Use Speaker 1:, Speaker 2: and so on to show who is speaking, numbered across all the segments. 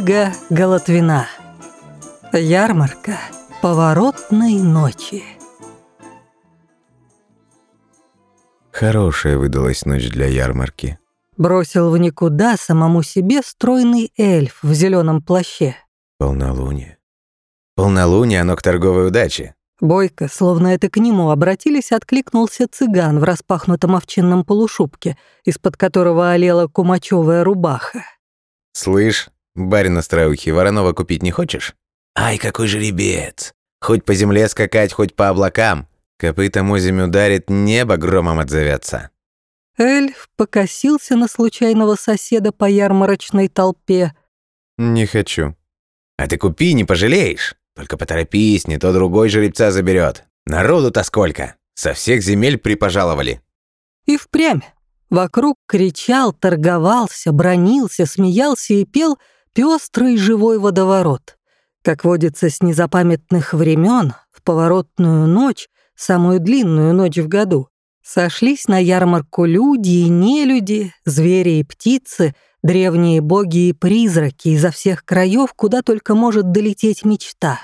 Speaker 1: Ольга Голотвина. Ярмарка поворотной ночи.
Speaker 2: Хорошая выдалась ночь для ярмарки.
Speaker 1: Бросил в никуда самому себе стройный эльф в зеленом плаще.
Speaker 2: Полнолуние. Полнолуние, оно к торговой удаче.
Speaker 1: Бойко, словно это к нему обратились, откликнулся цыган в распахнутом овчинном полушубке, из-под которого олела кумачевая рубаха.
Speaker 2: «Слышь, барин остроухий, Воронова купить не хочешь?» «Ай, какой жеребец! Хоть по земле скакать, хоть по облакам. Копытом озимь ударит, небо громом отзовется».
Speaker 1: Эльф покосился на случайного соседа по ярмарочной толпе.
Speaker 2: «Не хочу». «А ты купи, не пожалеешь. Только поторопись, не то другой жеребца заберет. Народу-то сколько! Со всех земель припожаловали».
Speaker 1: И впрямь. Вокруг кричал, торговался, бронился, смеялся и пел пестрый живой водоворот. Как водится с незапамятных времен, в поворотную ночь, самую длинную ночь в году, сошлись на ярмарку люди и нелюди, звери и птицы, древние боги и призраки изо всех краев, куда только может долететь мечта.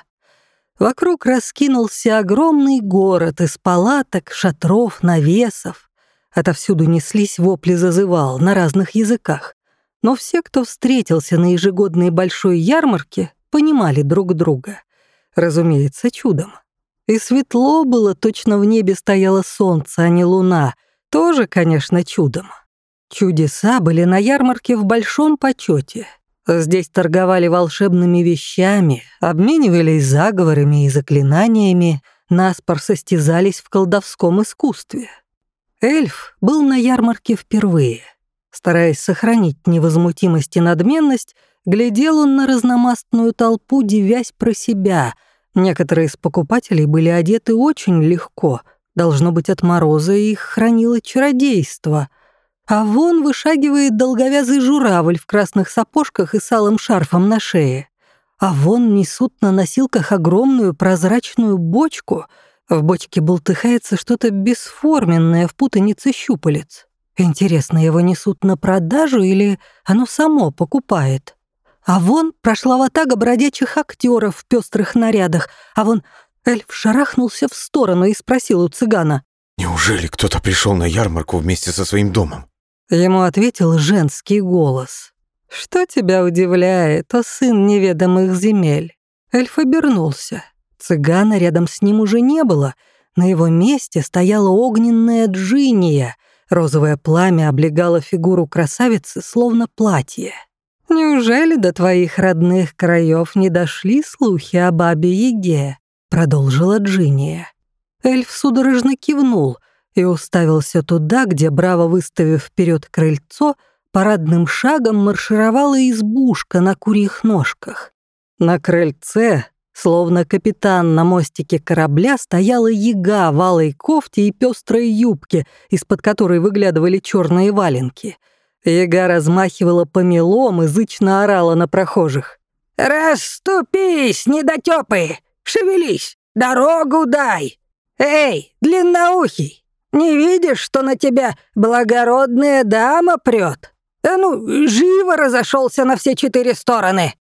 Speaker 1: Вокруг раскинулся огромный город из палаток, шатров, навесов. Отовсюду неслись вопли зазывал на разных языках. Но все, кто встретился на ежегодной большой ярмарке, понимали друг друга. Разумеется, чудом. И светло было, точно в небе стояло солнце, а не луна. Тоже, конечно, чудом. Чудеса были на ярмарке в большом почете. Здесь торговали волшебными вещами, обменивались заговорами и заклинаниями, наспор состязались в колдовском искусстве. Эльф был на ярмарке впервые. Стараясь сохранить невозмутимость и надменность, глядел он на разномастную толпу, девясь про себя. Некоторые из покупателей были одеты очень легко. Должно быть, от мороза их хранило чародейство — а вон вышагивает долговязый журавль в красных сапожках и с шарфом на шее. А вон несут на носилках огромную прозрачную бочку. В бочке болтыхается что-то бесформенное в путанице щупалец. Интересно, его несут на продажу или оно само покупает? А вон прошла ватага бродячих актеров в пестрых нарядах, а вон эльф шарахнулся в сторону и спросил у цыгана.
Speaker 2: «Неужели кто-то пришел на ярмарку вместе со своим домом?»
Speaker 1: Ему ответил женский голос. «Что тебя удивляет, о сын неведомых земель?» Эльф обернулся. Цыгана рядом с ним уже не было. На его месте стояла огненная джиния. Розовое пламя облегало фигуру красавицы, словно платье. «Неужели до твоих родных краев не дошли слухи о бабе Яге?» — продолжила Джиния. Эльф судорожно кивнул — и уставился туда, где, браво выставив вперед крыльцо, парадным шагом маршировала избушка на курьих ножках. На крыльце, словно капитан на мостике корабля, стояла яга в алой кофте и пестрой юбке, из-под которой выглядывали черные валенки. Яга размахивала помелом и зычно орала на прохожих.
Speaker 3: «Расступись, недотёпы! Шевелись! Дорогу дай! Эй, длинноухий, не видишь, что на тебя благородная дама прет? Да ну, живо разошелся на все четыре стороны!»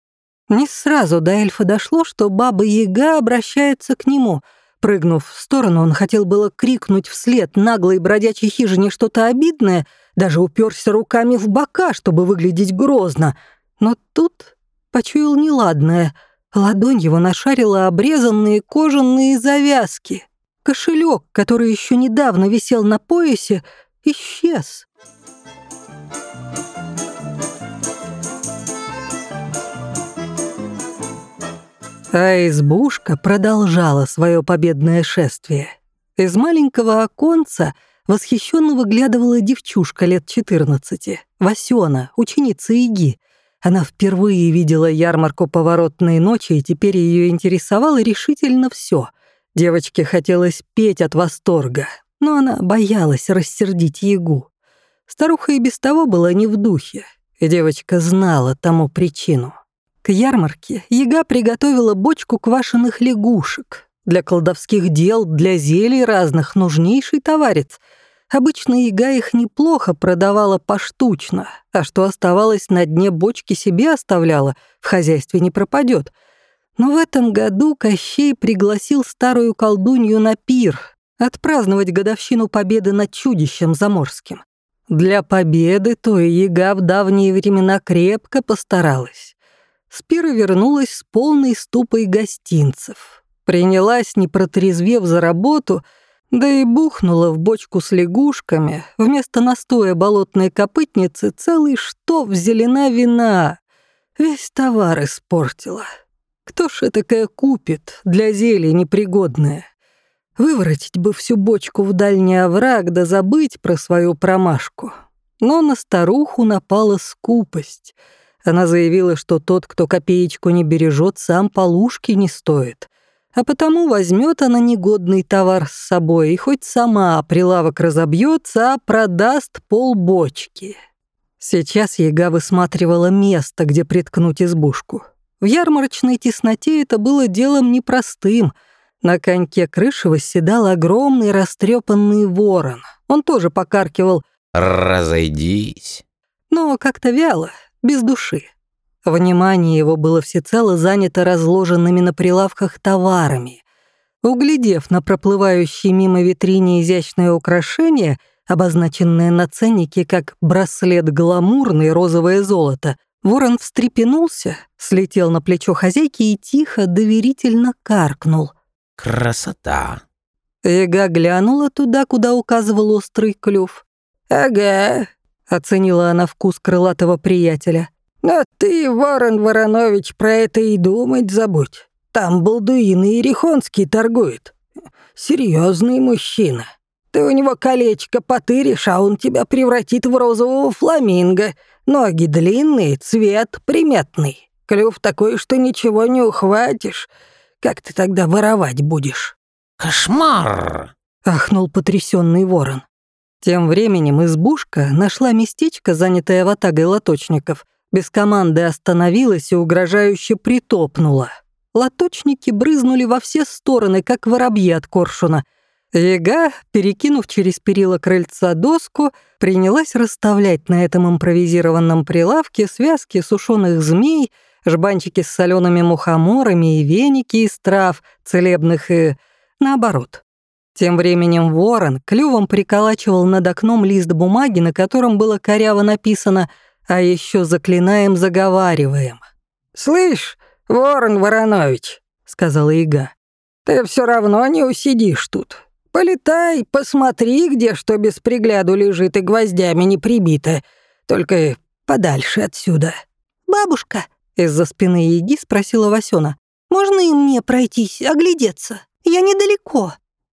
Speaker 1: Не сразу до эльфа дошло, что баба-яга обращается к нему. Прыгнув в сторону, он хотел было крикнуть вслед наглой бродячей хижине что-то обидное, даже уперся руками в бока, чтобы выглядеть грозно. Но тут почуял неладное. Ладонь его нашарила обрезанные кожаные завязки. Кошелек, который еще недавно висел на поясе, исчез. А избушка продолжала свое победное шествие. Из маленького оконца восхищенно выглядывала девчушка лет 14, Васёна, ученица Иги. Она впервые видела ярмарку поворотной ночи, и теперь ее интересовало решительно все — Девочке хотелось петь от восторга, но она боялась рассердить Ягу. Старуха и без того была не в духе, и девочка знала тому причину. К ярмарке Яга приготовила бочку квашеных лягушек. Для колдовских дел, для зелий разных нужнейший товарец. Обычно Яга их неплохо продавала поштучно, а что оставалось на дне бочки себе оставляла, в хозяйстве не пропадет. Но в этом году Кощей пригласил старую колдунью на пир отпраздновать годовщину победы над чудищем заморским. Для победы то и яга в давние времена крепко постаралась. Спира вернулась с полной ступой гостинцев. Принялась, не протрезвев за работу, да и бухнула в бочку с лягушками, вместо настоя болотной копытницы целый штоф зелена вина. Весь товар испортила. Кто ж такая купит для зелья непригодное? Выворотить бы всю бочку в дальний овраг да забыть про свою промашку. Но на старуху напала скупость. Она заявила, что тот, кто копеечку не бережет, сам полушки не стоит. А потому возьмет она негодный товар с собой и хоть сама прилавок разобьется, а продаст полбочки. Сейчас яга высматривала место, где приткнуть избушку. В ярмарочной тесноте это было делом непростым. На коньке крыши восседал огромный растрепанный ворон. Он тоже покаркивал
Speaker 2: «Разойдись».
Speaker 1: Но как-то вяло, без души. Внимание его было всецело занято разложенными на прилавках товарами. Углядев на проплывающие мимо витрине изящное украшение, обозначенное на ценнике как браслет гламурный розовое золото, Ворон встрепенулся, слетел на плечо хозяйки и тихо, доверительно каркнул.
Speaker 2: «Красота!»
Speaker 1: Эга глянула туда, куда указывал острый клюв.
Speaker 3: «Ага», —
Speaker 1: оценила она вкус крылатого приятеля.
Speaker 3: «Но ты, Ворон Воронович, про это и думать забудь. Там Балдуин и Ерехонский торгует. Серьезный мужчина. Ты у него колечко потыришь, а он тебя превратит в розового фламинго. Ноги длинные, цвет приметный. Клюв такой, что ничего не ухватишь. Как ты тогда воровать будешь?»
Speaker 2: «Кошмар!»
Speaker 1: — ахнул потрясенный ворон. Тем временем избушка нашла местечко, занятое ватагой лоточников, без команды остановилась и угрожающе притопнула. Лоточники брызнули во все стороны, как воробьи от коршуна — Яга, перекинув через перила крыльца доску, принялась расставлять на этом импровизированном прилавке связки сушеных змей, жбанчики с солеными мухоморами и веники из трав, целебных и... наоборот. Тем временем ворон клювом приколачивал над окном лист бумаги, на котором было коряво написано «А еще заклинаем, заговариваем».
Speaker 3: «Слышь, ворон Воронович», — сказала Ига, — «ты все равно не усидишь тут. Полетай, посмотри, где что без пригляду лежит и гвоздями не прибито. Только подальше отсюда».
Speaker 1: «Бабушка», — из-за спины Яги спросила Васёна, «можно и мне пройтись, оглядеться? Я недалеко».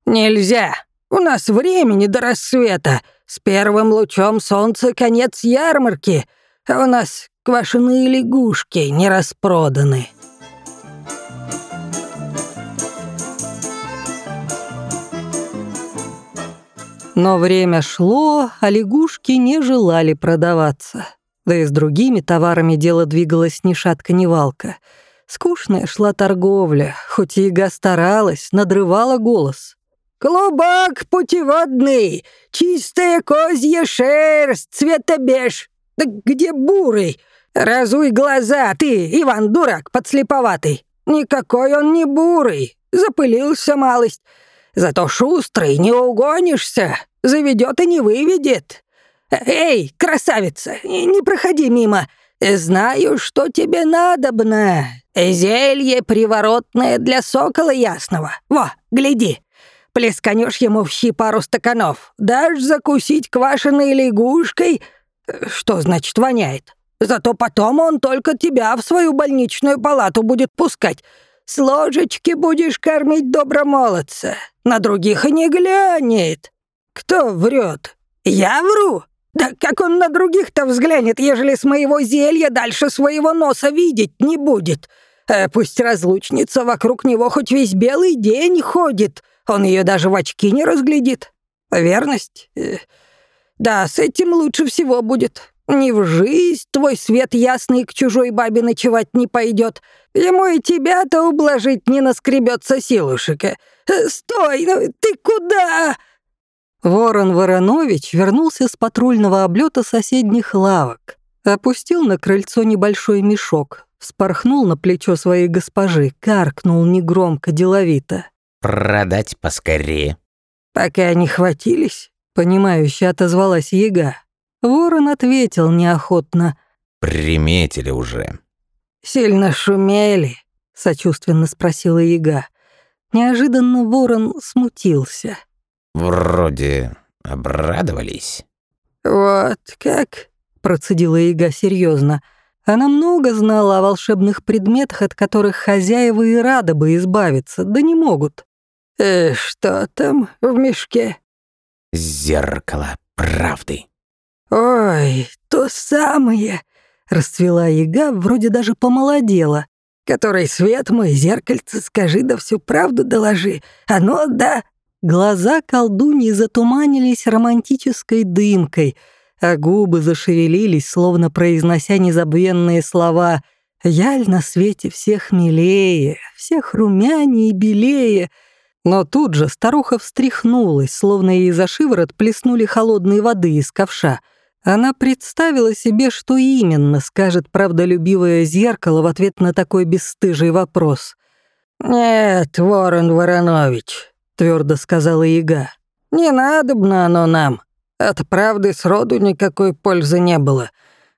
Speaker 3: «Нельзя. У нас времени до рассвета. С первым лучом солнца конец ярмарки, а у нас квашеные лягушки не распроданы».
Speaker 1: Но время шло, а лягушки не желали продаваться. Да и с другими товарами дело двигалось ни шатка, ни валка. Скучная шла торговля, хоть и Ига старалась, надрывала голос.
Speaker 3: «Клубок путеводный, чистая козья шерсть, цвета беж. Да где бурый? Разуй глаза, ты, Иван, дурак, подслеповатый. Никакой он не бурый, запылился малость. Зато шустрый, не угонишься. Заведет и не выведет. Эй, красавица, не проходи мимо. Знаю, что тебе надобно. Зелье приворотное для сокола ясного. Во, гляди. Плесканешь ему в щи пару стаканов. Дашь закусить квашеной лягушкой. Что значит воняет? Зато потом он только тебя в свою больничную палату будет пускать. С ложечки будешь кормить добромолодца. На других и не глянет. «Кто врет? Я вру? Да как он на других-то взглянет, ежели с моего зелья дальше своего носа видеть не будет? А пусть разлучница вокруг него хоть весь белый день ходит, он ее даже в очки не разглядит. Верность? Э, да, с этим лучше всего будет. Ни в жизнь твой свет ясный к чужой бабе ночевать не пойдет. Ему и тебя-то ублажить не наскребется силушек. Э, стой, ну ты куда?»
Speaker 1: Ворон Воронович вернулся с патрульного облета соседних лавок. Опустил на крыльцо небольшой мешок,
Speaker 4: Вспорхнул на плечо своей госпожи, каркнул негромко, деловито.
Speaker 2: «Продать поскорее».
Speaker 1: «Пока не хватились?»
Speaker 4: Понимающе отозвалась яга. Ворон ответил неохотно.
Speaker 2: «Приметили уже».
Speaker 1: «Сильно шумели?»
Speaker 4: Сочувственно спросила яга. Неожиданно ворон смутился.
Speaker 2: «Вроде обрадовались».
Speaker 1: «Вот как?»
Speaker 4: Процедила яга серьезно. Она много знала о волшебных предметах, от которых хозяева и рады бы избавиться, да не могут.
Speaker 1: «Э, что там в мешке?»
Speaker 2: «Зеркало правды».
Speaker 1: «Ой, то самое!» Расцвела яга, вроде даже помолодела. «Который свет мой, зеркальце, скажи, да всю правду доложи. Оно, да...»
Speaker 4: Глаза колдуньи затуманились романтической дымкой, а губы зашевелились, словно произнося незабвенные слова «Яль на свете всех милее, всех румянее и белее», но тут же старуха встряхнулась, словно ей за шиворот плеснули холодной воды из ковша. Она представила себе, что именно скажет правдолюбивое зеркало в ответ на такой бесстыжий вопрос.
Speaker 1: «Нет, Ворон Воронович», — твердо сказала яга, — «не надобно оно нам. От правды сроду никакой пользы не было.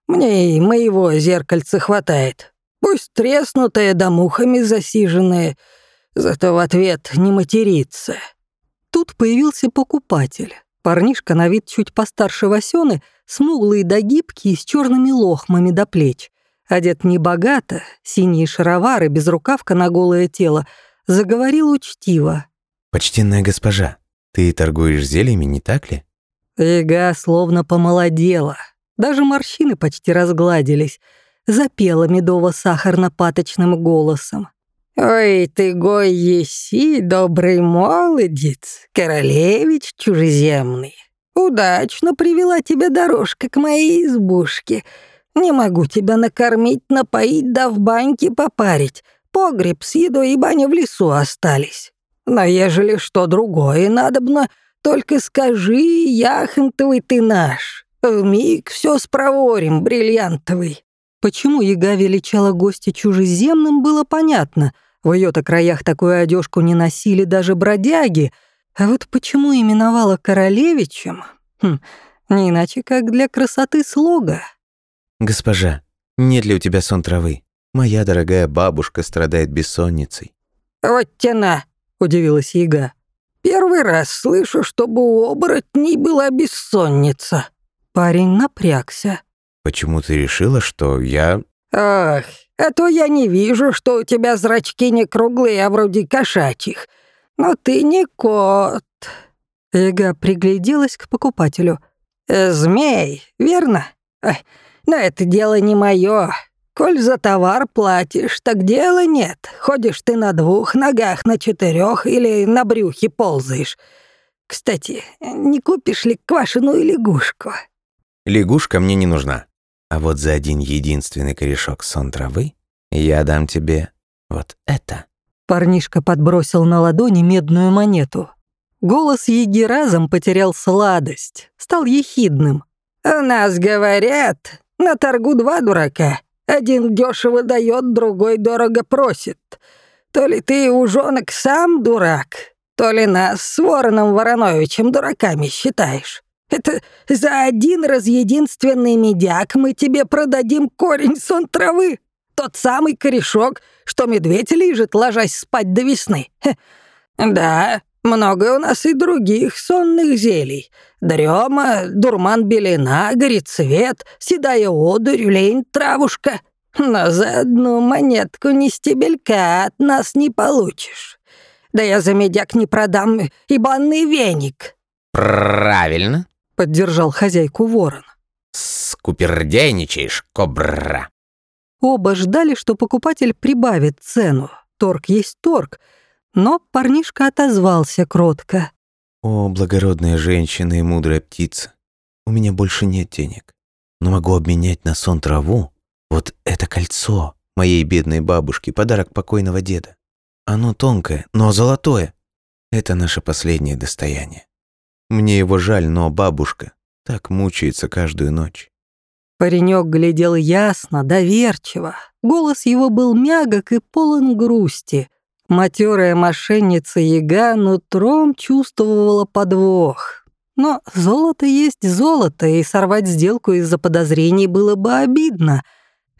Speaker 1: Мне и моего зеркальца хватает. Пусть треснутое да мухами засиженное — Зато в ответ не материться.
Speaker 4: Тут появился покупатель. Парнишка на вид чуть постарше Васёны, смуглый да гибкий, с черными лохмами до плеч. Одет небогато, синие шаровары, безрукавка на голое тело. Заговорил учтиво.
Speaker 2: «Почтенная госпожа, ты торгуешь зельями, не так ли?»
Speaker 4: Эга словно помолодела. Даже морщины почти разгладились. Запела медово-сахарно-паточным голосом.
Speaker 1: «Ой, ты гой еси, добрый молодец, королевич чужеземный. Удачно привела тебя дорожка к моей избушке. Не могу тебя накормить, напоить да в баньке попарить. Погреб с едой и баня в лесу остались. Но ежели что другое надобно, только скажи, яхонтовый ты наш. Вмиг все спроворим, бриллиантовый».
Speaker 4: Почему яга величала гостя чужеземным, было понятно. В ее-то краях такую одежку не носили даже бродяги. А вот почему именовала королевичем? Хм, не иначе, как для красоты слога.
Speaker 2: «Госпожа, нет ли у тебя сон травы? Моя дорогая бабушка страдает бессонницей».
Speaker 1: «Вот тяна», — удивилась яга. «Первый раз слышу, чтобы у оборотней была бессонница».
Speaker 4: Парень напрягся.
Speaker 2: Почему ты решила, что я...»
Speaker 1: «Ах, а то я не вижу, что у тебя зрачки не круглые, а вроде кошачьих. Но ты не кот».
Speaker 4: Эга пригляделась к покупателю.
Speaker 1: Э, «Змей, верно? Ой, но это дело не мое. Коль за товар платишь, так дела нет. Ходишь ты на двух ногах, на четырех или на брюхе ползаешь. Кстати, не купишь ли квашеную лягушку?»
Speaker 2: «Лягушка мне не нужна», а вот за один единственный корешок сон травы я дам тебе вот это».
Speaker 4: Парнишка подбросил на ладони медную монету. Голос Еги разом потерял сладость, стал ехидным.
Speaker 1: «У нас говорят, на торгу два дурака. Один дешево дает, другой дорого просит. То ли ты, ужонок, сам дурак, то ли нас с Вороном Вороновичем дураками считаешь. Это за один раз единственный медяк мы тебе продадим корень сон травы. Тот самый корешок, что медведь лежит, ложась спать до весны. Да, много у нас и других сонных зелий. Дрема, дурман белина, горит цвет, седая одурь, лень, травушка. Но за одну монетку ни стебелька от нас не получишь. Да я за медяк не продам и банный веник».
Speaker 2: «Правильно»,
Speaker 4: поддержал хозяйку ворон.
Speaker 2: «Скупердяйничаешь, кобра!»
Speaker 4: Оба ждали, что покупатель прибавит цену. Торг есть торг. Но парнишка отозвался кротко.
Speaker 2: «О, благородная женщина и мудрая птица, у меня больше нет денег, но могу обменять на сон траву вот это кольцо моей бедной бабушки, подарок покойного деда. Оно тонкое, но золотое. Это наше последнее достояние. Мне его жаль, но бабушка так мучается каждую ночь.
Speaker 1: Паренек глядел ясно, доверчиво. Голос его был мягок и полон грусти. Матерая мошенница Яга нутром чувствовала подвох. Но золото есть золото, и сорвать сделку из-за подозрений было бы обидно.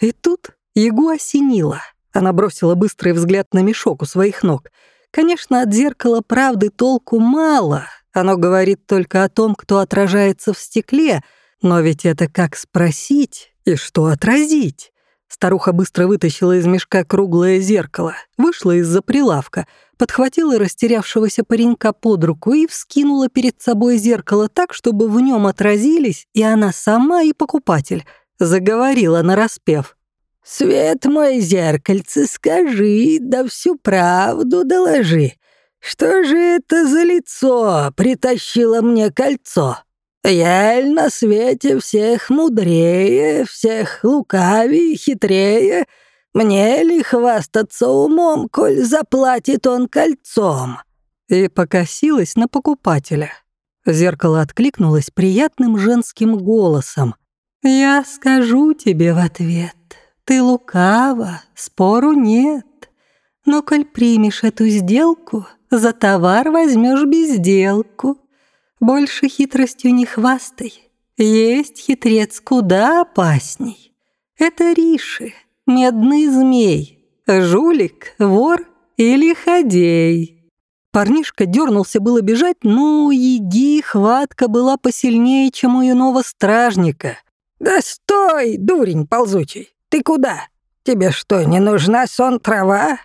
Speaker 1: И тут Ягу осенило. Она бросила быстрый взгляд на мешок у своих ног. Конечно, от зеркала правды толку мало. Оно говорит только о том, кто отражается в стекле, но ведь это как спросить и что отразить. Старуха быстро вытащила из мешка круглое зеркало, вышла из-за прилавка, подхватила растерявшегося паренька под руку и вскинула перед собой зеркало так, чтобы в нем отразились и она сама, и покупатель. Заговорила нараспев.
Speaker 3: «Свет мой зеркальце, скажи, да всю правду доложи. Что же это за лицо притащило мне кольцо? Я на свете всех мудрее, всех лукавее, хитрее. Мне ли хвастаться умом, коль заплатит он кольцом?»
Speaker 1: И покосилась на покупателя. Зеркало откликнулось приятным женским голосом. «Я скажу тебе в ответ, ты лукава, спору нет. Но коль примешь эту сделку, за товар возьмешь безделку. Больше хитростью не хвастай. Есть хитрец куда опасней. Это Риши, медный змей, жулик, вор или ходей. Парнишка дернулся было бежать, но еги хватка была посильнее, чем у иного стражника.
Speaker 3: «Да стой, дурень ползучий! Ты куда? Тебе что, не нужна сон-трава?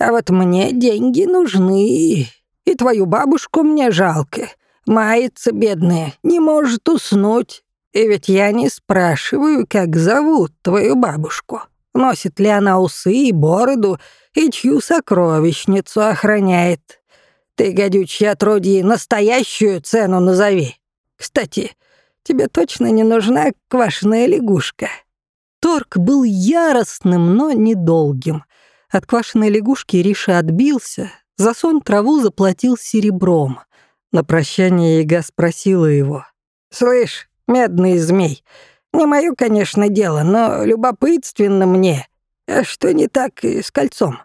Speaker 3: А вот мне деньги нужны. И твою бабушку мне жалко. Мается бедная, не может уснуть. И ведь я не спрашиваю, как зовут твою бабушку. Носит ли она усы и бороду, и чью сокровищницу охраняет. Ты, гадючий отродье, настоящую цену назови. Кстати, тебе точно не нужна квашеная лягушка?»
Speaker 1: Торг был яростным, но недолгим. От квашеной лягушки Риша отбился, за сон траву заплатил серебром. На прощание Яга спросила его.
Speaker 3: «Слышь, медный змей, не мое, конечно, дело, но любопытственно мне. А что не так с кольцом?»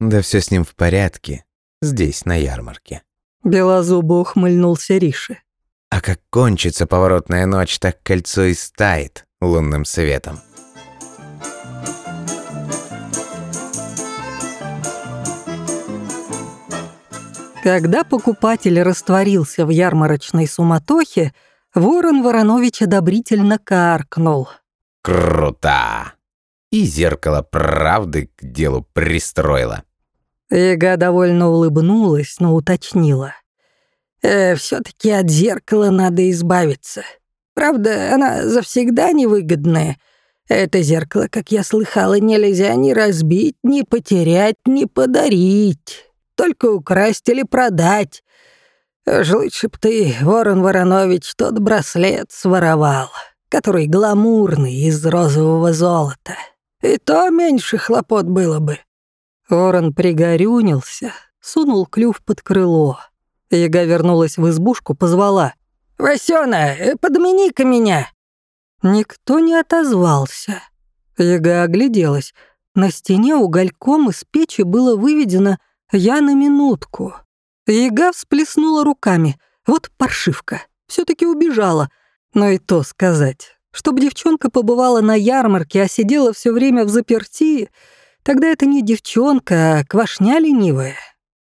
Speaker 2: «Да все с ним в порядке, здесь, на ярмарке».
Speaker 1: Белозубо ухмыльнулся Риша.
Speaker 2: «А как кончится поворотная ночь, так кольцо и стает лунным светом».
Speaker 1: Когда покупатель растворился в ярмарочной суматохе, Ворон Воронович одобрительно каркнул.
Speaker 2: «Круто!» И зеркало правды к делу пристроила.
Speaker 1: Яга довольно улыбнулась, но уточнила.
Speaker 3: «Э, «Все-таки от зеркала надо избавиться. Правда, она завсегда невыгодная. Это зеркало, как я слыхала, нельзя ни разбить, ни потерять, ни подарить» только украсть или продать. Уж лучше б ты, Ворон Воронович, тот браслет своровал, который гламурный из розового золота. И то меньше хлопот было бы».
Speaker 1: Ворон пригорюнился, сунул клюв под крыло. Яга вернулась в избушку, позвала.
Speaker 3: «Васёна, э, подмени-ка меня!»
Speaker 1: Никто не отозвался. Яга огляделась. На стене угольком из печи было выведено я на минутку. Яга всплеснула руками. Вот паршивка. все таки убежала. Но и то сказать. Чтоб девчонка побывала на ярмарке, а сидела все время в заперти, тогда это не девчонка, а квашня ленивая.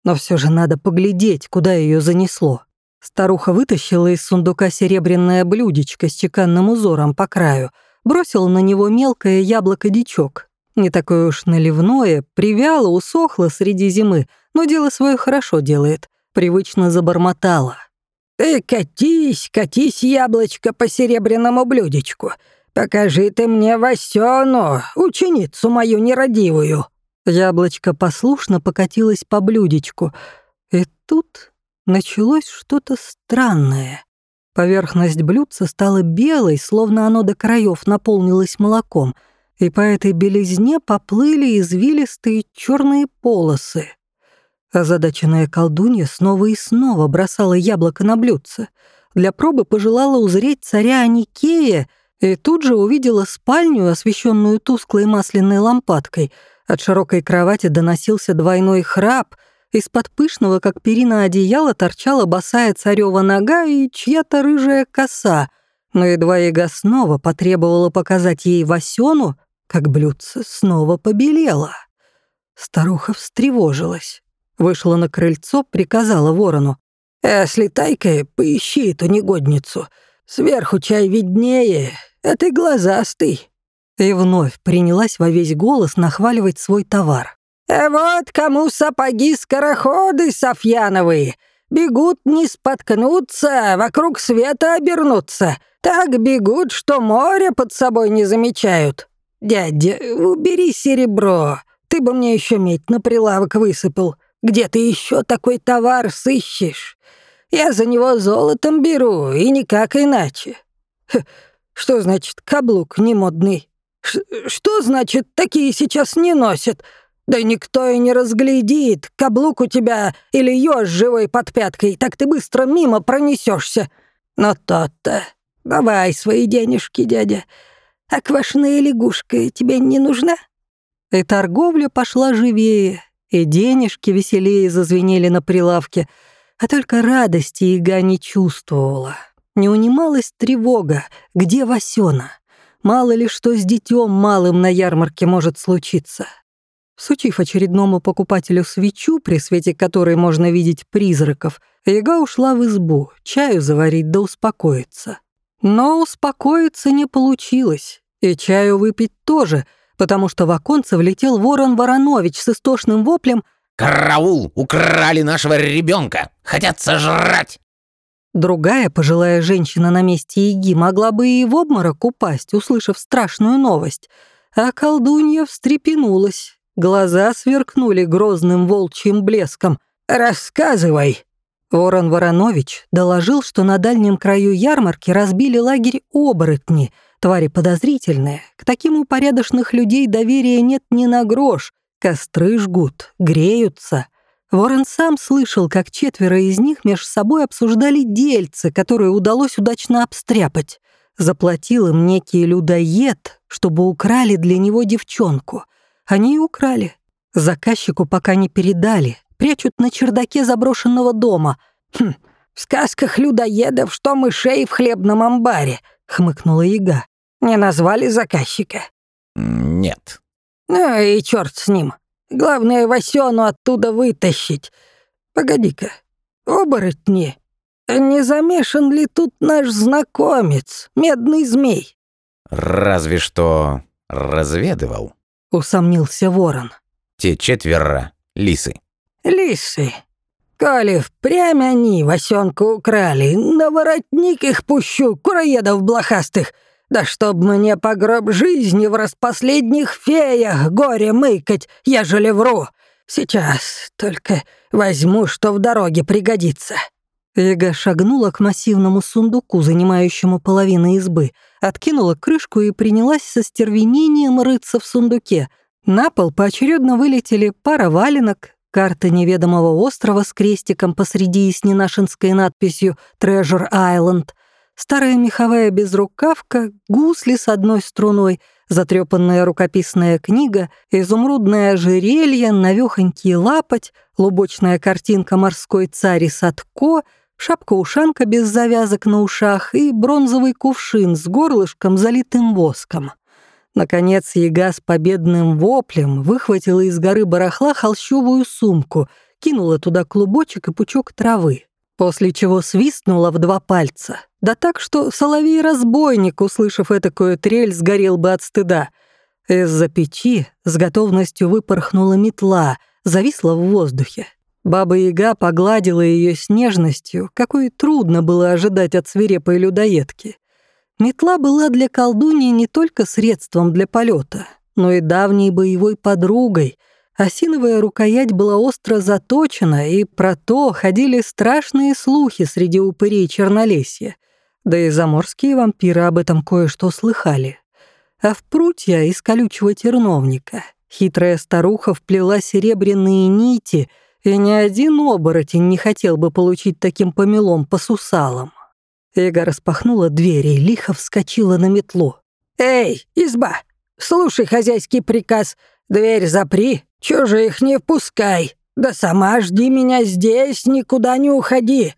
Speaker 1: Но все же надо поглядеть, куда ее занесло. Старуха вытащила из сундука серебряное блюдечко с чеканным узором по краю, бросила на него мелкое яблоко-дичок, не такое уж наливное, привяло, усохло среди зимы, но дело свое хорошо делает. Привычно забормотала.
Speaker 3: «Ты катись, катись, яблочко, по серебряному блюдечку. Покажи ты мне Васёну, ученицу мою нерадивую».
Speaker 1: Яблочко послушно покатилось по блюдечку. И тут началось что-то странное. Поверхность блюдца стала белой, словно оно до краев наполнилось молоком — и по этой белизне поплыли извилистые черные полосы. Озадаченная колдунья снова и снова бросала яблоко на блюдце. Для пробы пожелала узреть царя Аникея И тут же увидела спальню, освещенную тусклой масляной лампадкой. От широкой кровати доносился двойной храп, из-под пышного, как перина одеяла, торчала босая царева нога и чья-то рыжая коса. Но едва яга снова потребовала показать ей Васёну, как блюдце снова побелело. Старуха встревожилась. Вышла на крыльцо, приказала ворону.
Speaker 3: «Э, слетай-ка, поищи эту негодницу. Сверху чай виднее, а ты глазастый».
Speaker 1: И вновь принялась во весь голос нахваливать свой товар.
Speaker 3: «А вот кому сапоги-скороходы софьяновые. Бегут не споткнуться, вокруг света обернуться. Так бегут, что море под собой не замечают. Дядя, убери серебро, ты бы мне еще медь на прилавок высыпал. Где ты еще такой товар сыщешь? Я за него золотом беру, и никак иначе. Что значит каблук не модный? Ш что значит такие сейчас не носят? Да никто и не разглядит, каблук у тебя или ёж живой под пяткой, так ты быстро мимо пронесешься. Но тот-то. Давай свои денежки, дядя. А квашеная лягушка тебе не нужна?
Speaker 1: И торговля пошла живее, и денежки веселее зазвенели на прилавке, а только радости Ига не чувствовала. Не унималась тревога, где Васёна. Мало ли что с детем малым на ярмарке может случиться. Сучив очередному покупателю свечу, при свете которой можно видеть призраков, Яга ушла в избу, чаю заварить да успокоиться. Но успокоиться не получилось, и чаю выпить тоже — потому что в оконце влетел ворон Воронович с истошным воплем
Speaker 5: «Караул! Украли нашего ребенка! Хотят сожрать!»
Speaker 1: Другая пожилая женщина на месте Иги могла бы и в обморок упасть, услышав страшную новость. А колдунья встрепенулась. Глаза сверкнули грозным волчьим блеском. «Рассказывай!» Ворон Воронович доложил, что на дальнем краю ярмарки разбили лагерь оборотни — Твари подозрительные. К таким у порядочных людей доверия нет ни на грош. Костры жгут, греются. Ворон сам слышал, как четверо из них между собой обсуждали дельцы, которые удалось удачно обстряпать. Заплатил им некий людоед, чтобы украли для него девчонку. Они и украли. Заказчику пока не передали. Прячут на чердаке заброшенного дома.
Speaker 3: «Хм, в сказках людоедов, что мышей в хлебном амбаре», — хмыкнула яга. Не назвали заказчика?
Speaker 5: Нет.
Speaker 3: Ну и черт с ним. Главное, Васёну оттуда вытащить. Погоди-ка, оборотни, не замешан ли тут наш знакомец, медный змей?
Speaker 2: Разве что разведывал.
Speaker 1: Усомнился ворон.
Speaker 2: Те четверо — лисы.
Speaker 3: Лисы. Коли впрямь они Васёнку украли, на воротник их пущу, кураедов блохастых — да чтоб мне по гроб жизни в распоследних феях горе мыкать, ежели вру. Сейчас только возьму, что в дороге пригодится».
Speaker 1: Эга шагнула к массивному сундуку, занимающему половину избы, откинула крышку и принялась со стервенением рыться в сундуке. На пол поочередно вылетели пара валенок, карта неведомого острова с крестиком посреди и с ненашинской надписью «Treasure Island», старая меховая безрукавка, гусли с одной струной, затрепанная рукописная книга, изумрудное ожерелье, навёхонький лапоть, лубочная картинка «Морской царь» и Садко, шапка-ушанка без завязок на ушах и бронзовый кувшин с горлышком, залитым воском. Наконец яга с победным воплем выхватила из горы барахла холщовую сумку, кинула туда клубочек и пучок травы после чего свистнула в два пальца. Да так, что соловей-разбойник, услышав этакую трель, сгорел бы от стыда. Из-за печи с готовностью выпорхнула метла, зависла в воздухе. Баба-яга погладила ее с нежностью, какой трудно было ожидать от свирепой людоедки. Метла была для колдуньи не только средством для полета, но и давней боевой подругой — Осиновая рукоять была остро заточена, и про то ходили страшные слухи среди упырей Чернолесья. Да и заморские вампиры об этом кое-что слыхали. А в прутья из колючего терновника хитрая старуха вплела серебряные нити, и ни один оборотень не хотел бы получить таким помелом по сусалам. Яга распахнула дверь и лихо вскочила на метлу.
Speaker 3: «Эй, изба, слушай хозяйский приказ. Дверь запри, чужих не впускай. Да сама жди меня здесь, никуда не уходи.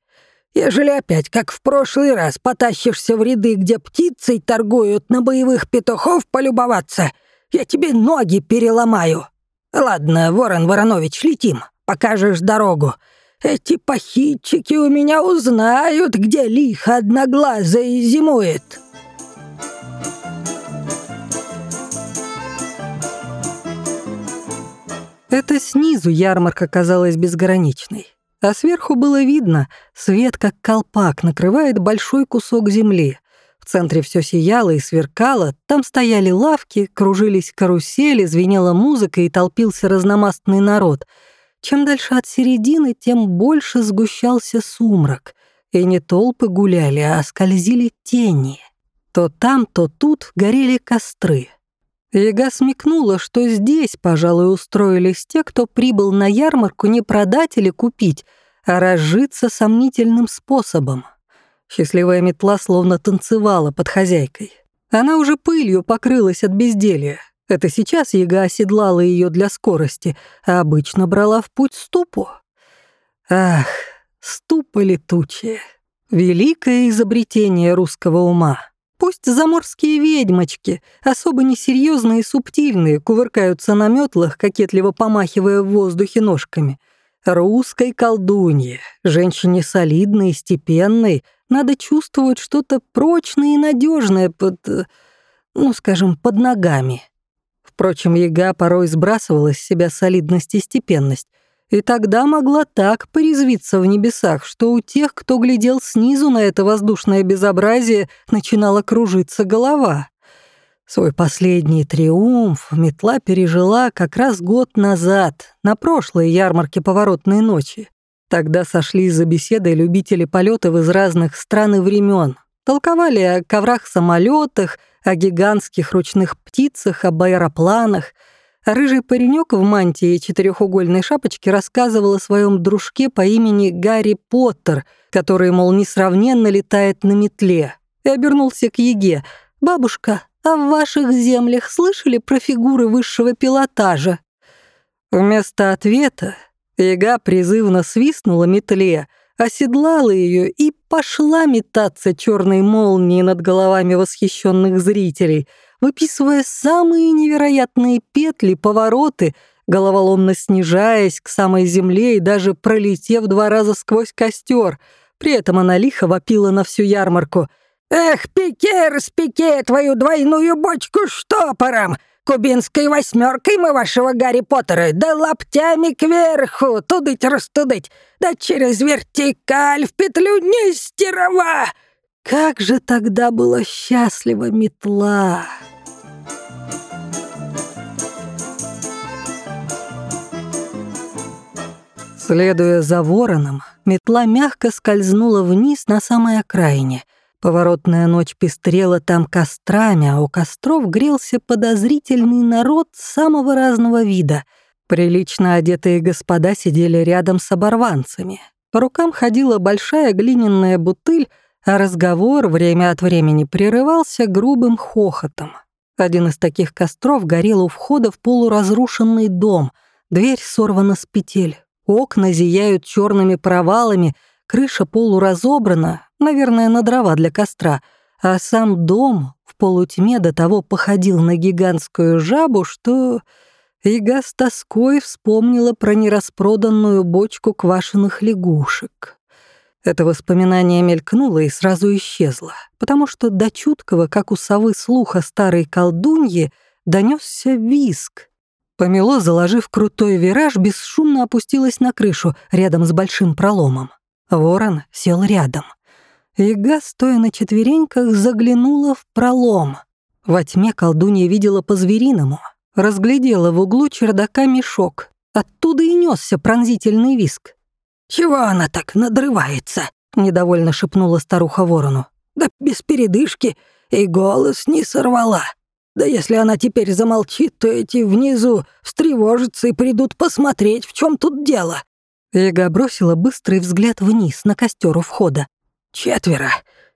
Speaker 3: Ежели опять, как в прошлый раз, потащишься в ряды, где птицей торгуют, на боевых петухов полюбоваться, я тебе ноги переломаю. Ладно, Ворон Воронович, летим, покажешь дорогу. Эти похитчики у меня узнают, где лихо одноглазый зимует».
Speaker 1: Это снизу ярмарка казалась безграничной. А сверху было видно, свет как колпак накрывает большой кусок земли. В центре все сияло и сверкало, там стояли лавки, кружились карусели, звенела музыка и толпился разномастный народ. Чем дальше от середины, тем больше сгущался сумрак. И не толпы гуляли, а скользили тени. То там, то тут горели костры. Яга смекнула, что здесь, пожалуй, устроились те, кто прибыл на ярмарку не продать или купить, а разжиться сомнительным способом. Счастливая метла словно танцевала под хозяйкой. Она уже пылью покрылась от безделья. Это сейчас Яга оседлала ее для скорости, а обычно брала в путь ступу. Ах, ступа летучая. Великое изобретение русского ума. Пусть заморские ведьмочки, особо несерьезные и субтильные, кувыркаются на метлах, кокетливо помахивая в воздухе ножками. Русской колдунье, женщине солидной и степенной, надо чувствовать что-то прочное и надежное под, ну, скажем, под ногами. Впрочем, яга порой сбрасывала с себя солидность и степенность, и тогда могла так порезвиться в небесах, что у тех, кто глядел снизу на это воздушное безобразие, начинала кружиться голова. Свой последний триумф метла пережила как раз год назад, на прошлой ярмарке поворотной ночи. Тогда сошлись за беседой любители полетов из разных стран и времен. Толковали о коврах-самолетах, о гигантских ручных птицах, об аэропланах — рыжий паренек в мантии и четырехугольной шапочке рассказывал о своем дружке по имени Гарри Поттер, который, мол, несравненно летает на метле, и обернулся к Еге. «Бабушка, а в ваших землях слышали про фигуры высшего пилотажа?» Вместо ответа Ега призывно свистнула метле, оседлала ее и пошла метаться черной молнией над головами восхищенных зрителей — выписывая самые невероятные петли, повороты, головоломно снижаясь к самой земле и даже пролетев два раза сквозь костер. При этом она лихо вопила на всю ярмарку. «Эх, пике, распике твою двойную бочку штопором! Кубинской восьмеркой мы вашего Гарри Поттера, да лаптями кверху, тудыть-растудыть, да через вертикаль в петлю Нестерова!» Как же тогда была счастлива метла! Следуя за вороном, метла мягко скользнула вниз на самой окраине. Поворотная ночь пестрела там кострами, а у костров грелся подозрительный народ самого разного вида. Прилично одетые господа сидели рядом с оборванцами. По рукам ходила большая глиняная бутыль, а разговор время от времени прерывался грубым хохотом. Один из таких костров горел у входа в полуразрушенный дом. Дверь сорвана с петель. Окна зияют черными провалами, крыша полуразобрана, наверное, на дрова для костра, а сам дом в полутьме до того походил на гигантскую жабу, что Ига с тоской вспомнила про нераспроданную бочку квашеных лягушек. Это воспоминание мелькнуло и сразу исчезло, потому что до чуткого, как у совы слуха старой колдуньи, донесся виск. Помело, заложив крутой вираж, бесшумно опустилась на крышу рядом с большим проломом. Ворон сел рядом. Яга, стоя на четвереньках, заглянула в пролом. Во тьме колдунья видела по-звериному. Разглядела в углу чердака мешок. Оттуда и несся пронзительный виск.
Speaker 3: «Чего она так надрывается?» — недовольно шепнула старуха ворону. «Да без передышки и голос не сорвала». Да если она теперь замолчит, то эти внизу встревожатся и придут посмотреть, в чем тут дело».
Speaker 1: Яга бросила быстрый взгляд вниз на костер у входа.
Speaker 3: «Четверо.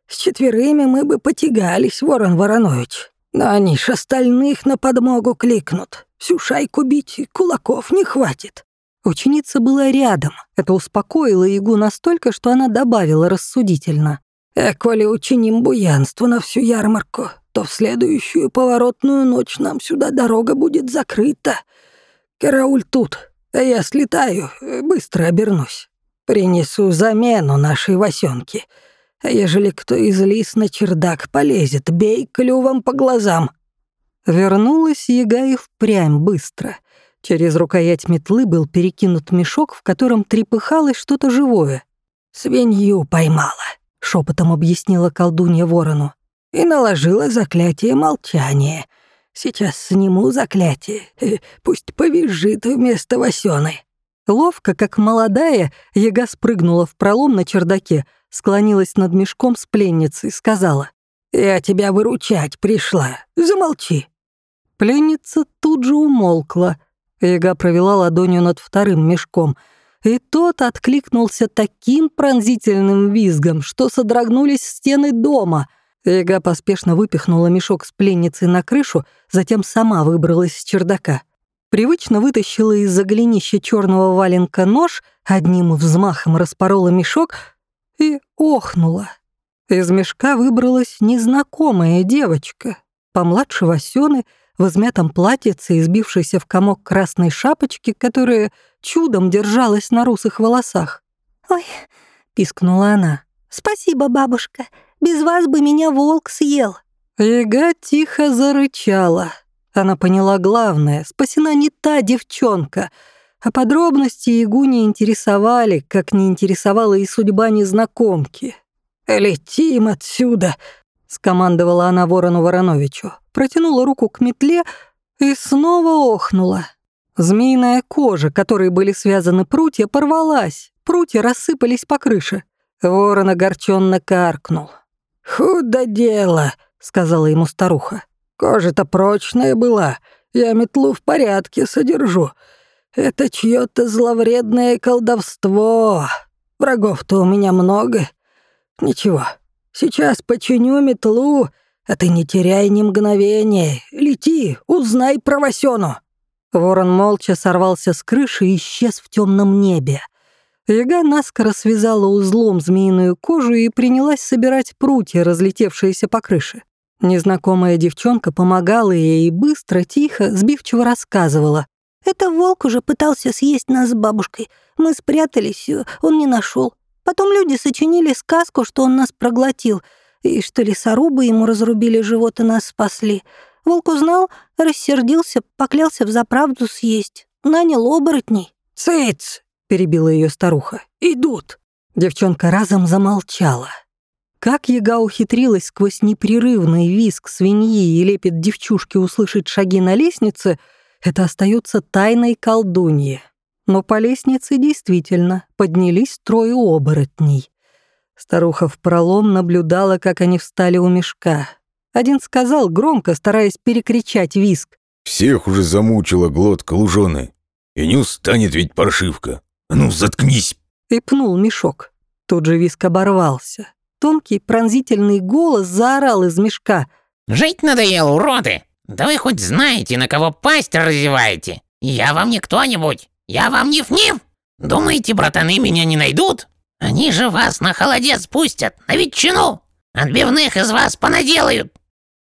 Speaker 6: С четверыми мы бы потягались, Ворон Воронович. Но они ж остальных на подмогу кликнут. Всю шайку бить кулаков не хватит.
Speaker 1: Ученица была рядом. Это успокоило Ягу настолько, что она добавила рассудительно.
Speaker 6: «Э, коли учиним буянство на всю ярмарку, то в следующую поворотную ночь нам сюда дорога будет закрыта. Карауль тут, а я слетаю, э, быстро обернусь. Принесу замену нашей Васенке. А ежели кто из лис на чердак полезет, бей клювом по глазам».
Speaker 1: Вернулась Яга и впрямь быстро — Через рукоять метлы был перекинут мешок, в котором трепыхалось что-то живое.
Speaker 6: «Свинью поймала», — шепотом объяснила колдунья ворону. «И наложила заклятие молчания. Сейчас сниму заклятие, пусть повизжит вместо Васёны».
Speaker 1: Ловко, как молодая, яга спрыгнула в пролом на чердаке, склонилась над мешком с пленницей, сказала.
Speaker 6: «Я тебя выручать пришла. Замолчи».
Speaker 1: Пленница тут же умолкла — Яга провела ладонью над вторым мешком, и тот откликнулся таким пронзительным визгом, что содрогнулись стены дома. Яга поспешно выпихнула мешок с пленницей на крышу, затем сама выбралась с чердака. Привычно вытащила из-за голенища черного валенка нож, одним взмахом распорола мешок и охнула. Из мешка выбралась незнакомая девочка, помладше Васёны, в измятом платьице и сбившейся в комок красной шапочки, которая чудом держалась на русых волосах.
Speaker 7: «Ой», — пискнула она, — «спасибо, бабушка, без вас бы меня волк съел».
Speaker 1: Яга тихо зарычала. Она поняла главное, спасена не та девчонка, а подробности Ягу не интересовали, как не интересовала и судьба незнакомки.
Speaker 6: «Летим отсюда!» — скомандовала она ворону Вороновичу протянула руку к метле и снова охнула.
Speaker 1: Змеиная кожа, которой были связаны прутья, порвалась, прутья рассыпались по крыше. Ворон огорченно каркнул.
Speaker 6: «Худо дело», — сказала ему старуха. «Кожа-то прочная была, я метлу в порядке содержу. Это чьё-то зловредное колдовство. Врагов-то у меня много. Ничего, сейчас починю метлу а ты не теряй ни мгновения. Лети, узнай про Васёну».
Speaker 1: Ворон молча сорвался с крыши и исчез в темном небе. Яга наскоро связала узлом змеиную кожу и принялась собирать прутья, разлетевшиеся по крыше. Незнакомая девчонка помогала ей и быстро, тихо, сбивчиво рассказывала.
Speaker 7: «Это волк уже пытался съесть нас с бабушкой. Мы спрятались, он не нашел. Потом люди сочинили сказку, что он нас проглотил — и что лесорубы ему разрубили живот и нас спасли. Волк узнал, рассердился, поклялся в заправду съесть. Нанял оборотней.
Speaker 6: «Цыц!» — перебила ее старуха. «Идут!»
Speaker 1: Девчонка разом замолчала. Как яга ухитрилась сквозь непрерывный визг свиньи и лепет девчушки услышать шаги на лестнице, это остается тайной колдуньи. Но по лестнице действительно поднялись трое оборотней. Старуха в пролом наблюдала, как они встали у мешка. Один сказал громко, стараясь перекричать виск.
Speaker 2: «Всех уже замучила глотка луженая. И не устанет ведь паршивка. А ну, заткнись!»
Speaker 1: И пнул мешок. Тут же виск оборвался. Тонкий пронзительный голос заорал из мешка.
Speaker 8: «Жить надоело, уроды! Да вы хоть знаете, на кого пасть разеваете? Я вам не кто-нибудь! Я вам не фнив! Думаете, братаны меня не найдут? Они же вас на холодец пустят, на ветчину! Отбивных из вас понаделают!»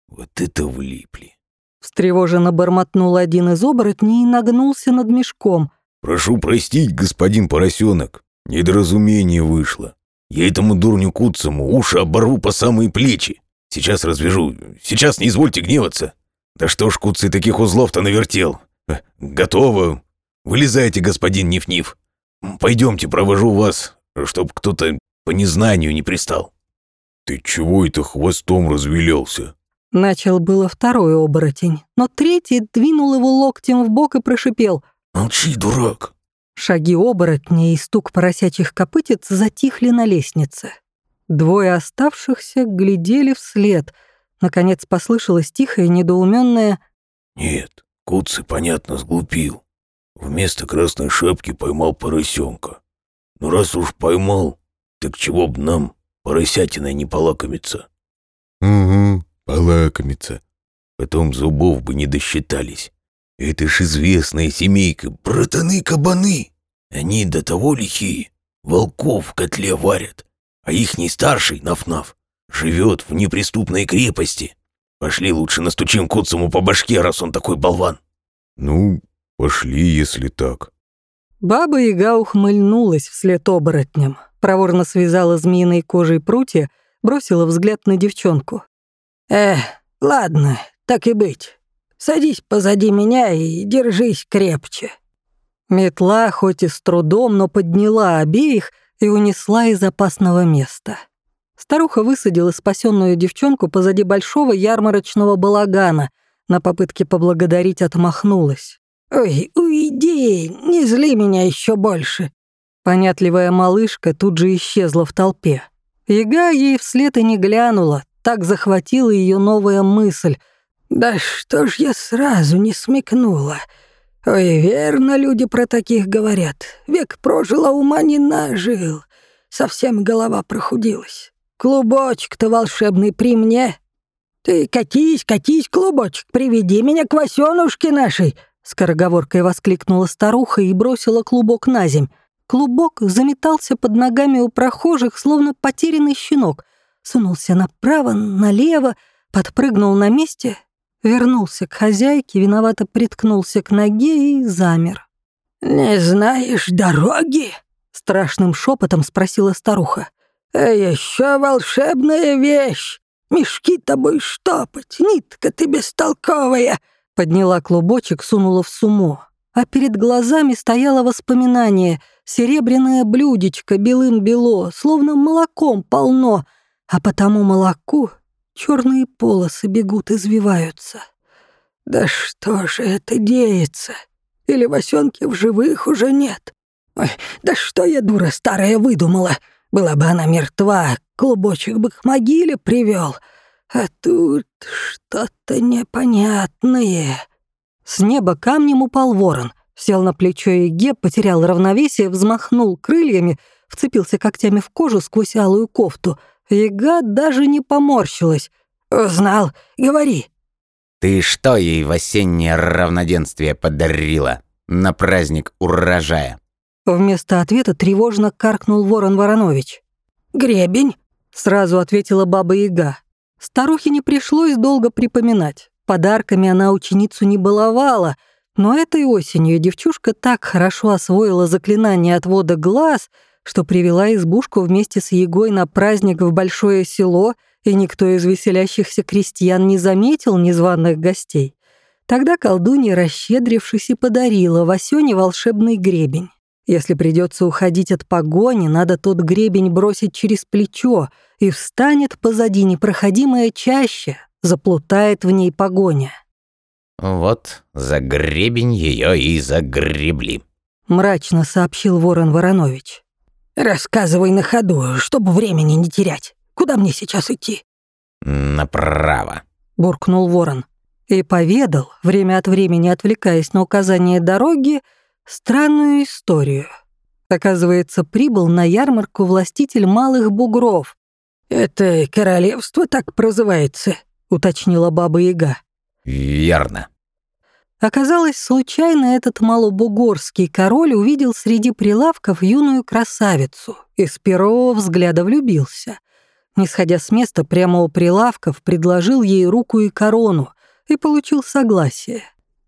Speaker 2: «Вот это влипли!»
Speaker 1: Встревоженно бормотнул один из оборотней и нагнулся над мешком.
Speaker 2: «Прошу простить, господин поросенок, недоразумение вышло. Я этому дурню Куцому уши оборву по самые плечи. Сейчас развяжу, сейчас не извольте гневаться. Да что ж Куцый таких узлов-то навертел? Э, готово. Вылезайте, господин Ниф-Ниф. Пойдемте, провожу вас чтоб кто-то по незнанию не пристал. Ты чего это хвостом развелелся?
Speaker 1: Начал было второй оборотень, но третий двинул его локтем в бок и прошипел.
Speaker 2: «Молчи, дурак!»
Speaker 1: Шаги оборотня и стук поросячьих копытец затихли на лестнице. Двое оставшихся глядели вслед. Наконец послышалось тихое, недоуменное
Speaker 2: «Нет, Куцый, понятно, сглупил. Вместо красной шапки поймал поросенка. Ну раз уж поймал, так чего б нам
Speaker 9: поросятиной не полакомиться.
Speaker 2: Угу, полакомиться.
Speaker 9: Потом зубов бы не досчитались. Это ж известная семейка, братаны-кабаны. Они до того лихие, волков в котле варят. А ихний старший, Наф-Наф, живет в неприступной крепости. Пошли лучше настучим Куцему по башке, раз он такой болван.
Speaker 2: Ну, пошли, если так.
Speaker 1: Баба-яга ухмыльнулась вслед оборотням, проворно связала змеиной кожей прутья, бросила взгляд на девчонку.
Speaker 3: «Э, ладно, так и быть. Садись позади меня и держись крепче».
Speaker 1: Метла, хоть и с трудом, но подняла обеих и унесла из опасного места. Старуха высадила спасенную девчонку позади большого ярмарочного балагана, на попытке поблагодарить отмахнулась.
Speaker 3: «Ой, уйди, не зли меня еще больше».
Speaker 1: Понятливая малышка тут же исчезла в толпе. Яга ей вслед и не глянула, так захватила ее новая мысль.
Speaker 3: «Да что ж я сразу не смекнула? Ой, верно люди про таких говорят. Век прожила, ума не нажил. Совсем голова прохудилась. Клубочек-то волшебный при мне. Ты катись, катись, клубочек, приведи меня к Васёнушке нашей,
Speaker 1: Скороговоркой воскликнула старуха и бросила клубок на земь. Клубок заметался под ногами у прохожих, словно потерянный щенок. Сунулся направо, налево, подпрыгнул на месте, вернулся к хозяйке, виновато приткнулся к ноге и замер.
Speaker 3: «Не знаешь дороги?» — страшным шепотом спросила старуха. «А еще волшебная вещь! Мешки тобой штопать, нитка ты бестолковая!»
Speaker 1: Подняла клубочек, сунула в суммо. А перед глазами стояло воспоминание. Серебряное блюдечко белым-бело, словно молоком полно. А по тому молоку черные полосы бегут, извиваются.
Speaker 3: «Да что же это деется? Или Васёнки в живых уже нет? Ой, да что я, дура старая, выдумала? Была бы она мертва, клубочек бы к могиле привел. А тут что-то непонятное.
Speaker 1: С неба камнем упал ворон, сел на плечо Еге, потерял равновесие, взмахнул крыльями, вцепился когтями в кожу сквозь алую кофту. Ега даже не поморщилась.
Speaker 3: «Знал, говори».
Speaker 2: «Ты что ей в осеннее равноденствие подарила? На праздник урожая?»
Speaker 1: Вместо ответа тревожно каркнул ворон Воронович.
Speaker 3: «Гребень?»
Speaker 1: — сразу ответила баба Яга. Старухе не пришлось долго припоминать. Подарками она ученицу не баловала, но этой осенью девчушка так хорошо освоила заклинание отвода глаз, что привела избушку вместе с Егой на праздник в большое село, и никто из веселящихся крестьян не заметил незваных гостей. Тогда колдунья, расщедрившись, и подарила Васёне волшебный гребень. Если придется уходить от погони, надо тот гребень бросить через плечо, и встанет позади непроходимая чаще, заплутает в ней погоня.
Speaker 2: «Вот за гребень ее и загребли», —
Speaker 1: мрачно сообщил Ворон Воронович.
Speaker 3: «Рассказывай на ходу, чтобы времени не терять. Куда мне сейчас идти?»
Speaker 2: «Направо», —
Speaker 1: буркнул Ворон. И поведал, время от времени отвлекаясь на указание дороги, странную историю. Оказывается, прибыл на ярмарку властитель малых бугров.
Speaker 3: «Это королевство так прозывается», — уточнила Баба Яга.
Speaker 2: «Верно».
Speaker 1: Оказалось, случайно этот малобугорский король увидел среди прилавков юную красавицу и с первого взгляда влюбился. Не сходя с места прямо у прилавков, предложил ей руку и корону и получил согласие.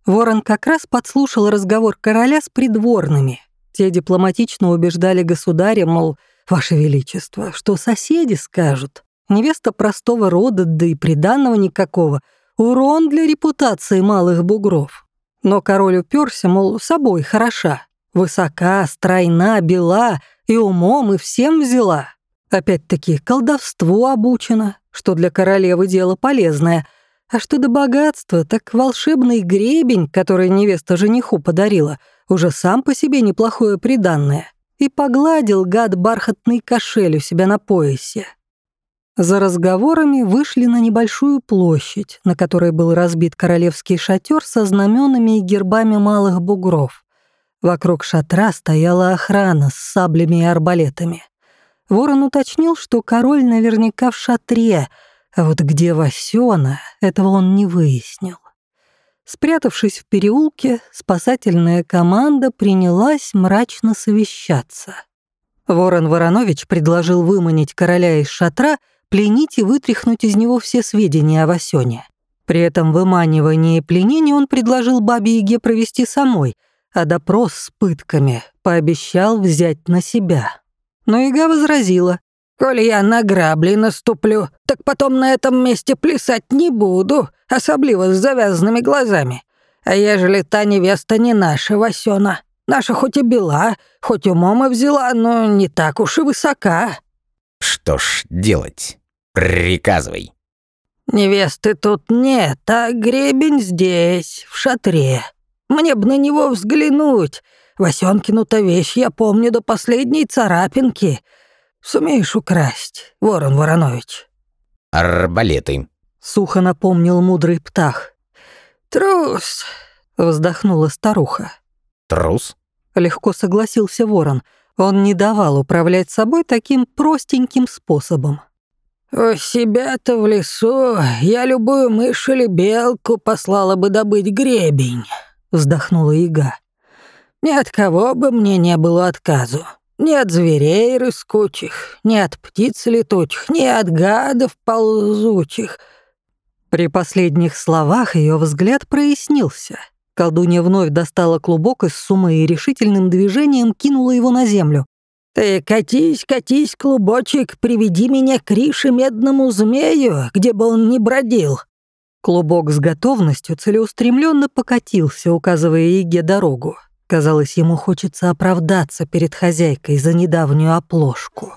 Speaker 1: Ворон как раз подслушал разговор короля с придворными. Те дипломатично убеждали государя, мол, «Ваше Величество, что соседи скажут? Невеста простого рода, да и приданного никакого. Урон для репутации малых бугров». Но король уперся, мол, собой хороша. Высока, стройна, бела, и умом, и всем взяла. Опять-таки, колдовству обучена, что для королевы дело полезное — а что до богатства, так волшебный гребень, который невеста жениху подарила, уже сам по себе неплохое приданное. И погладил гад бархатный кошель у себя на поясе. За разговорами вышли на небольшую площадь, на которой был разбит королевский шатер со знаменами и гербами малых бугров. Вокруг шатра стояла охрана с саблями и арбалетами. Ворон уточнил, что король наверняка в шатре, а вот где Васёна, этого он не выяснил. Спрятавшись в переулке, спасательная команда принялась мрачно совещаться. Ворон Воронович предложил выманить короля из шатра, пленить и вытряхнуть из него все сведения о Васёне. При этом выманивание и пленение он предложил бабе Яге провести самой, а допрос с пытками пообещал взять на себя. Но Яга возразила.
Speaker 3: «Коль я на грабли наступлю, так потом на этом месте плясать не буду, особливо с завязанными глазами. А ежели та невеста не наша, Васёна, наша хоть и бела, хоть умом и взяла, но не так уж и высока».
Speaker 2: Что ж делать? Приказывай.
Speaker 3: «Невесты тут нет, а гребень здесь, в шатре. Мне б на него взглянуть. Васёнкину-то вещь я помню до последней царапинки. Сумеешь украсть, Ворон Воронович?»
Speaker 2: Арбалеты.
Speaker 1: Сухо напомнил мудрый птах.
Speaker 3: «Трус!»
Speaker 1: — вздохнула старуха.
Speaker 2: Трус?
Speaker 1: Легко согласился ворон. Он не давал управлять собой таким простеньким способом.
Speaker 3: «У себя-то в лесу я любую мышь или белку послала бы добыть гребень», — вздохнула яга. «Ни от кого бы мне не было отказу. Ни от зверей рыскучих, ни от птиц летучих, ни от гадов ползучих».
Speaker 1: При последних словах ее взгляд прояснился. Колдунья вновь достала клубок из сумы и решительным движением кинула его на землю.
Speaker 3: «Ты катись, катись, клубочек, приведи меня к Рише медному змею, где бы он ни бродил».
Speaker 1: Клубок с готовностью целеустремленно покатился, указывая Иге дорогу. Казалось, ему хочется оправдаться перед хозяйкой за недавнюю оплошку.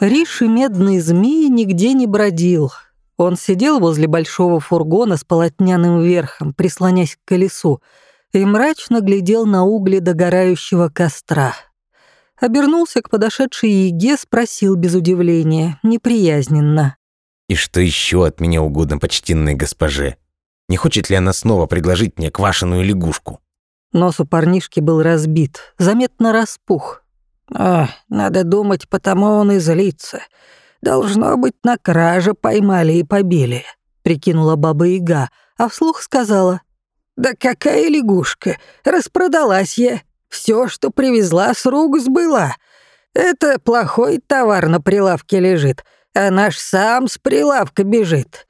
Speaker 1: Риши медный змей нигде не бродил, он сидел возле большого фургона с полотняным верхом, прислонясь к колесу, и мрачно глядел на угли догорающего костра. Обернулся к подошедшей Еге, спросил без удивления, неприязненно.
Speaker 2: «И что еще от меня угодно, почтенной госпоже? Не хочет ли она снова предложить мне квашеную лягушку?»
Speaker 1: Нос у парнишки был разбит, заметно распух.
Speaker 3: «А, надо думать, потому он и злится. «Должно быть, на краже поймали и побили», — прикинула баба Яга, а вслух сказала. «Да какая лягушка! Распродалась я. Все, что привезла, с рук сбыла. Это плохой товар на прилавке лежит, а наш сам с прилавка бежит.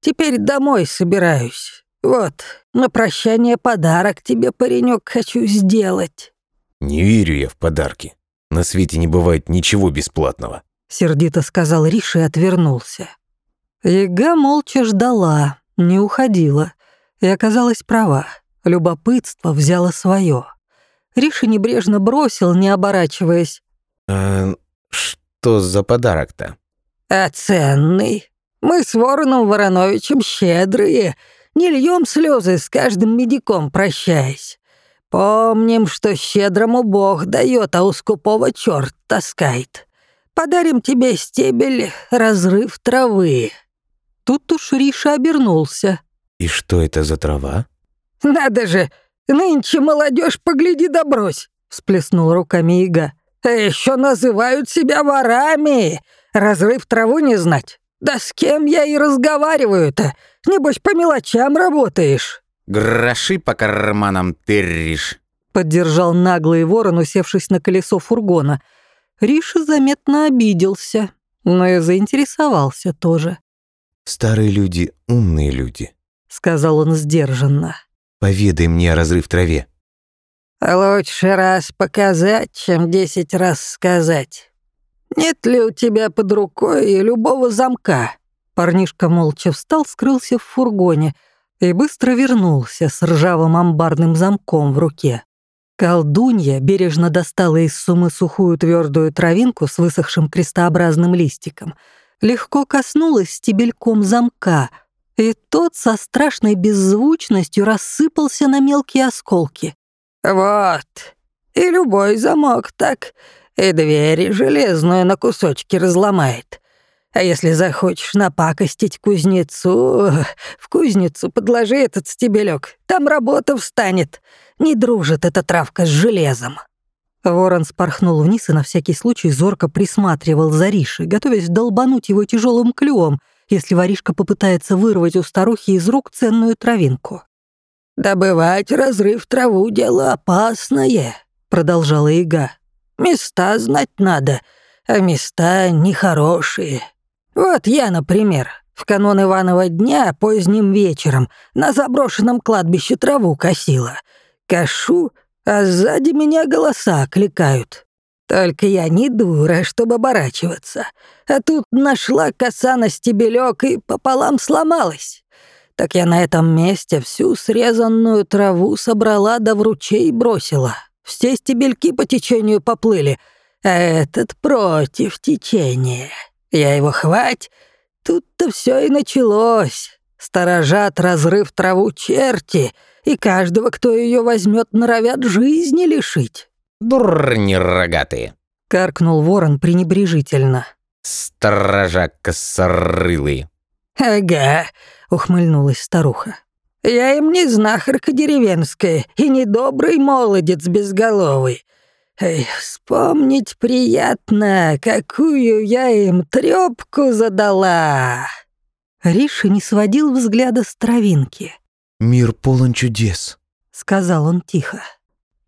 Speaker 3: Теперь домой собираюсь. Вот, на прощание подарок тебе, паренек, хочу сделать».
Speaker 2: «Не верю я в подарки. На свете не бывает ничего бесплатного».
Speaker 1: — сердито сказал Риша и отвернулся. Яга молча ждала, не уходила, и оказалась права. Любопытство взяло свое. Риша небрежно бросил, не оборачиваясь.
Speaker 2: «А что за подарок-то?»
Speaker 3: «А ценный. Мы с Вороном Вороновичем щедрые, не льем слезы с каждым медиком, прощаясь. Помним, что щедрому Бог дает, а у скупого черт таскает. Подарим тебе стебель разрыв травы».
Speaker 1: Тут уж Риша обернулся.
Speaker 2: «И что это за трава?»
Speaker 3: «Надо же, нынче молодежь погляди да брось», — всплеснул руками Ига. «А еще называют себя ворами. Разрыв траву не знать. Да с кем я и разговариваю-то? Небось, по мелочам работаешь».
Speaker 2: «Гроши по карманам тыришь», —
Speaker 1: поддержал наглый ворон, усевшись на колесо фургона — Риша заметно обиделся, но и заинтересовался тоже.
Speaker 2: «Старые люди — умные люди», —
Speaker 1: сказал он сдержанно.
Speaker 2: «Поведай мне о разрыв траве».
Speaker 3: «Лучше раз показать, чем десять раз сказать. Нет ли у тебя под рукой любого замка?»
Speaker 1: Парнишка молча встал, скрылся в фургоне и быстро вернулся с ржавым амбарным замком в руке. Колдунья бережно достала из сумы сухую твердую травинку с высохшим крестообразным листиком, легко коснулась стебельком замка, и тот со страшной беззвучностью рассыпался на мелкие осколки.
Speaker 3: «Вот, и любой замок так, и двери железную на кусочки разломает.
Speaker 1: А если захочешь напакостить кузнецу, в кузницу подложи этот стебелек, там работа встанет. Не дружит эта травка с железом».
Speaker 10: Ворон спорхнул вниз и на всякий случай зорко присматривал за Ришей, готовясь долбануть его тяжелым клювом, если воришка попытается вырвать у старухи из рук ценную травинку.
Speaker 1: «Добывать разрыв траву — дело опасное», — продолжала Ига. «Места знать надо, а места нехорошие. Вот я, например, в канун Иванова дня поздним вечером на заброшенном кладбище траву косила. Кашу, а сзади меня голоса кликают. Только я не дура, чтобы оборачиваться. А тут нашла коса на стебелек и пополам сломалась. Так я на этом месте всю срезанную траву собрала да в ручей бросила. Все стебельки по течению поплыли, а этот против течения. Я его хвать, тут-то все и началось. Сторожат разрыв траву черти, и каждого, кто ее возьмет, норовят жизни лишить.
Speaker 2: Дурни рогатые.
Speaker 10: Каркнул ворон пренебрежительно.
Speaker 2: Сторожа косорылые.
Speaker 1: «Ага», — ухмыльнулась старуха. «Я им не знахарка деревенская и не добрый молодец безголовый. Эй, вспомнить приятно, какую я им трёпку задала».
Speaker 10: Риша не сводил взгляда с травинки.
Speaker 11: «Мир полон чудес», —
Speaker 10: сказал он тихо.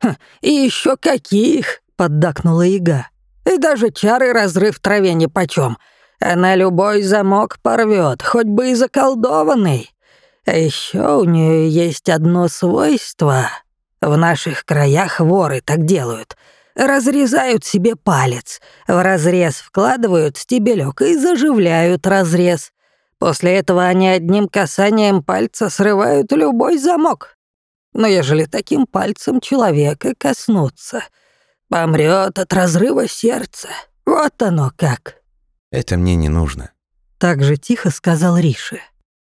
Speaker 1: «Хм, «И еще каких!» — поддакнула яга. «И даже чары разрыв траве нипочем. Она любой замок порвет, хоть бы и заколдованный. А еще у нее есть одно свойство. В наших краях воры так делают. Разрезают себе палец, в разрез вкладывают стебелек и заживляют разрез. После этого они одним касанием пальца срывают любой замок. Но ежели таким пальцем человека коснуться, помрет от разрыва сердца. Вот оно как.
Speaker 2: Это мне не нужно.
Speaker 10: Так же тихо сказал Риши.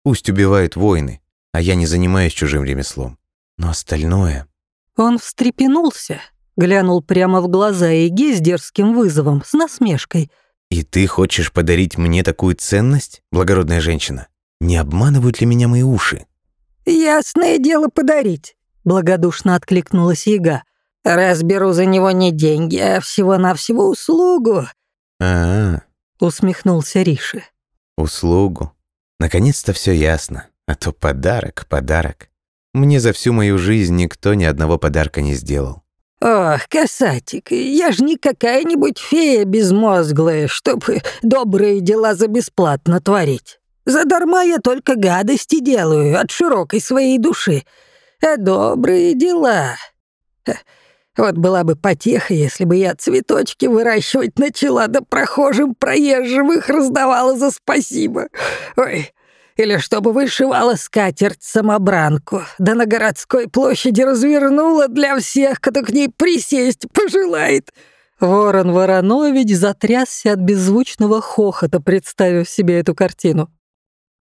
Speaker 2: Пусть убивают воины, а я не занимаюсь чужим ремеслом. Но остальное...
Speaker 10: Он встрепенулся, глянул прямо в глаза Иге с дерзким вызовом, с насмешкой.
Speaker 2: «И ты хочешь подарить мне такую ценность, благородная женщина? Не обманывают ли меня мои уши?»
Speaker 1: «Ясное дело подарить», — благодушно откликнулась Яга. «Разберу за него не деньги, а всего-навсего услугу».
Speaker 2: «А-а», —
Speaker 10: усмехнулся Риши.
Speaker 2: «Услугу. Наконец-то все ясно. А то подарок, подарок. Мне за всю мою жизнь никто ни одного подарка не сделал».
Speaker 1: «Ох, касатик, я ж не какая-нибудь фея безмозглая, чтобы добрые дела за бесплатно творить». Задарма я только гадости делаю от широкой своей души. А добрые дела... Вот была бы потеха, если бы я цветочки выращивать начала, да прохожим проезжим их раздавала за спасибо. Ой, или чтобы вышивала скатерть-самобранку, да на городской площади развернула для всех, кто к ней присесть пожелает.
Speaker 10: Ворон Воронович затрясся от беззвучного хохота, представив себе эту картину.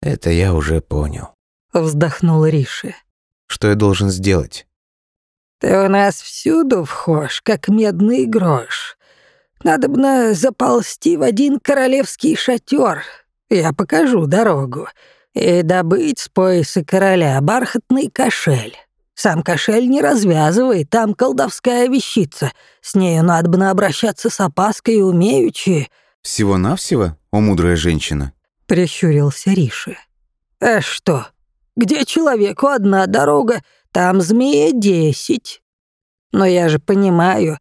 Speaker 2: «Это я уже понял», —
Speaker 10: вздохнул Риши.
Speaker 2: «Что я должен сделать?»
Speaker 1: «Ты у нас всюду вхож, как медный грош. Надо бы заползти в один королевский шатер. Я покажу дорогу. И добыть с пояса короля бархатный кошель. Сам кошель не развязывай, там колдовская вещица. С нею надо бы обращаться с опаской умеючи».
Speaker 2: «Всего-навсего, о мудрая женщина?»
Speaker 10: прищурился Риши.
Speaker 1: «А что? Где человеку одна дорога, там змея десять. Но я же понимаю,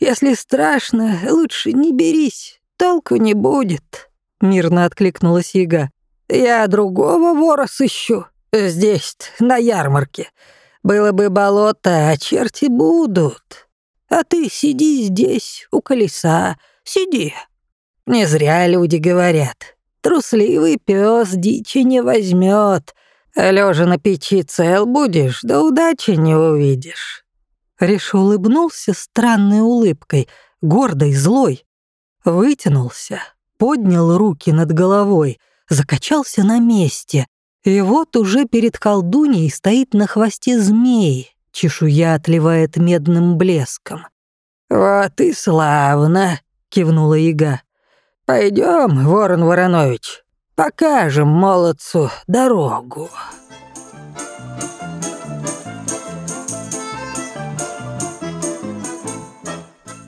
Speaker 1: если страшно, лучше не берись, толку не будет», — мирно откликнулась яга. «Я другого вора сыщу, здесь на ярмарке. Было бы болото, а черти будут. А ты сиди здесь, у колеса, сиди. Не зря люди говорят, Трусливый пес дичи не возьмет. Лежа на печи цел будешь, да удачи не увидишь.
Speaker 10: Риш улыбнулся странной улыбкой, гордой, злой. Вытянулся, поднял руки над головой, закачался на месте. И вот уже перед колдуньей стоит на хвосте змей, чешуя отливает медным блеском.
Speaker 1: «Вот и славно!» — кивнула яга.
Speaker 3: Пойдем, Ворон Воронович, покажем молодцу дорогу.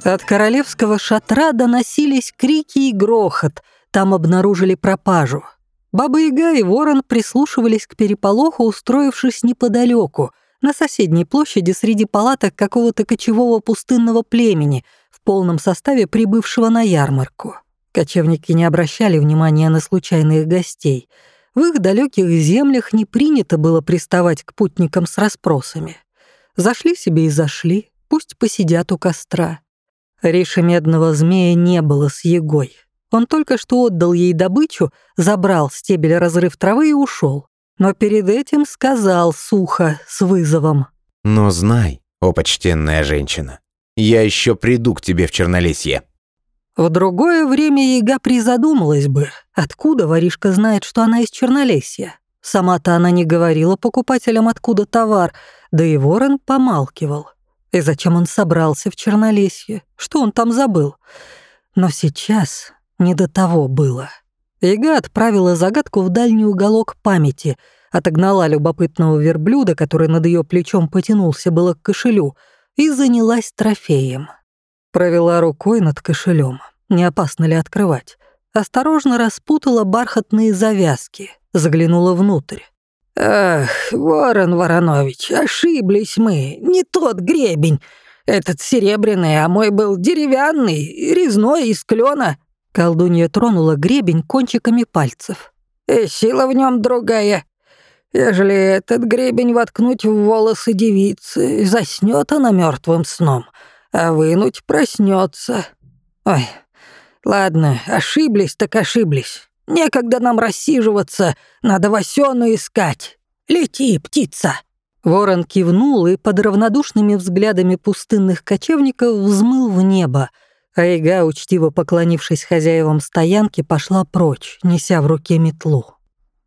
Speaker 1: От королевского шатра доносились крики и грохот. Там обнаружили пропажу. Баба-яга и ворон прислушивались к переполоху, устроившись неподалеку, на соседней площади среди палаток какого-то кочевого пустынного племени, в полном составе прибывшего на ярмарку. Кочевники не обращали внимания на случайных гостей. В их далеких землях не принято было приставать к путникам с расспросами. Зашли себе и зашли, пусть посидят у костра. Риши медного змея не было с Егой. Он только что отдал ей добычу, забрал стебель разрыв травы и ушел. Но перед этим сказал сухо, с вызовом.
Speaker 2: Но знай, о почтенная женщина, я еще приду к тебе в Чернолесье.
Speaker 1: В другое время Яга призадумалась бы, откуда воришка знает, что она из Чернолесья. Сама-то она не говорила покупателям, откуда товар, да и ворон помалкивал. И зачем он собрался в Чернолесье? Что он там забыл? Но сейчас не до того было. Яга отправила загадку в дальний уголок памяти, отогнала любопытного верблюда, который над ее плечом потянулся было к кошелю, и занялась трофеем. Провела рукой над кошелем. Не опасно ли открывать? Осторожно распутала бархатные завязки, заглянула внутрь.
Speaker 3: «Ах, Ворон Воронович, ошиблись мы, не тот гребень. Этот серебряный, а мой был деревянный, резной, из клёна».
Speaker 1: Колдунья тронула гребень кончиками пальцев.
Speaker 3: «И сила в нем другая. Ежели этот гребень воткнуть в волосы девицы, заснёт она мертвым сном, а вынуть проснется. Ой, ладно, ошиблись так ошиблись. Некогда нам рассиживаться, надо Васёну искать. Лети, птица!»
Speaker 1: Ворон кивнул и под равнодушными взглядами пустынных кочевников взмыл в небо, а Ига, учтиво поклонившись хозяевам стоянки, пошла прочь, неся в руке метлу.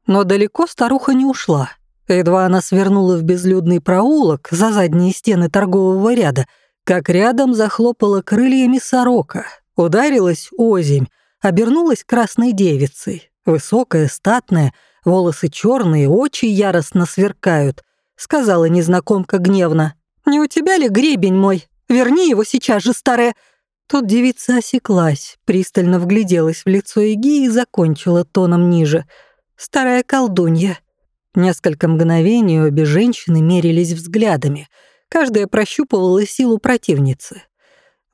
Speaker 1: Но далеко старуха не ушла. Едва она свернула в безлюдный проулок за задние стены торгового ряда, как рядом захлопала крыльями сорока, ударилась озимь, обернулась красной девицей. Высокая, статная, волосы черные, очи яростно сверкают. Сказала незнакомка гневно. «Не у тебя ли гребень мой? Верни его сейчас же, старая!» Тут девица осеклась, пристально вгляделась в лицо Иги и закончила тоном ниже. «Старая колдунья». Несколько мгновений обе женщины мерились взглядами. Каждая прощупывала силу противницы.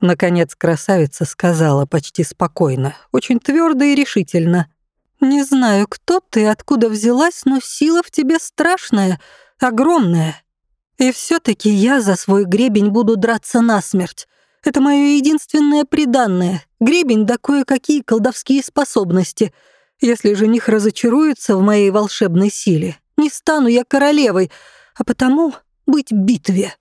Speaker 1: Наконец красавица сказала почти спокойно, очень твердо и решительно. «Не знаю, кто ты, откуда взялась, но сила в тебе страшная, огромная. И все таки я за свой гребень буду драться насмерть. Это мое единственное приданное. Гребень да кое-какие колдовские способности. Если жених разочаруется в моей волшебной силе, не стану я королевой, а потому быть битве».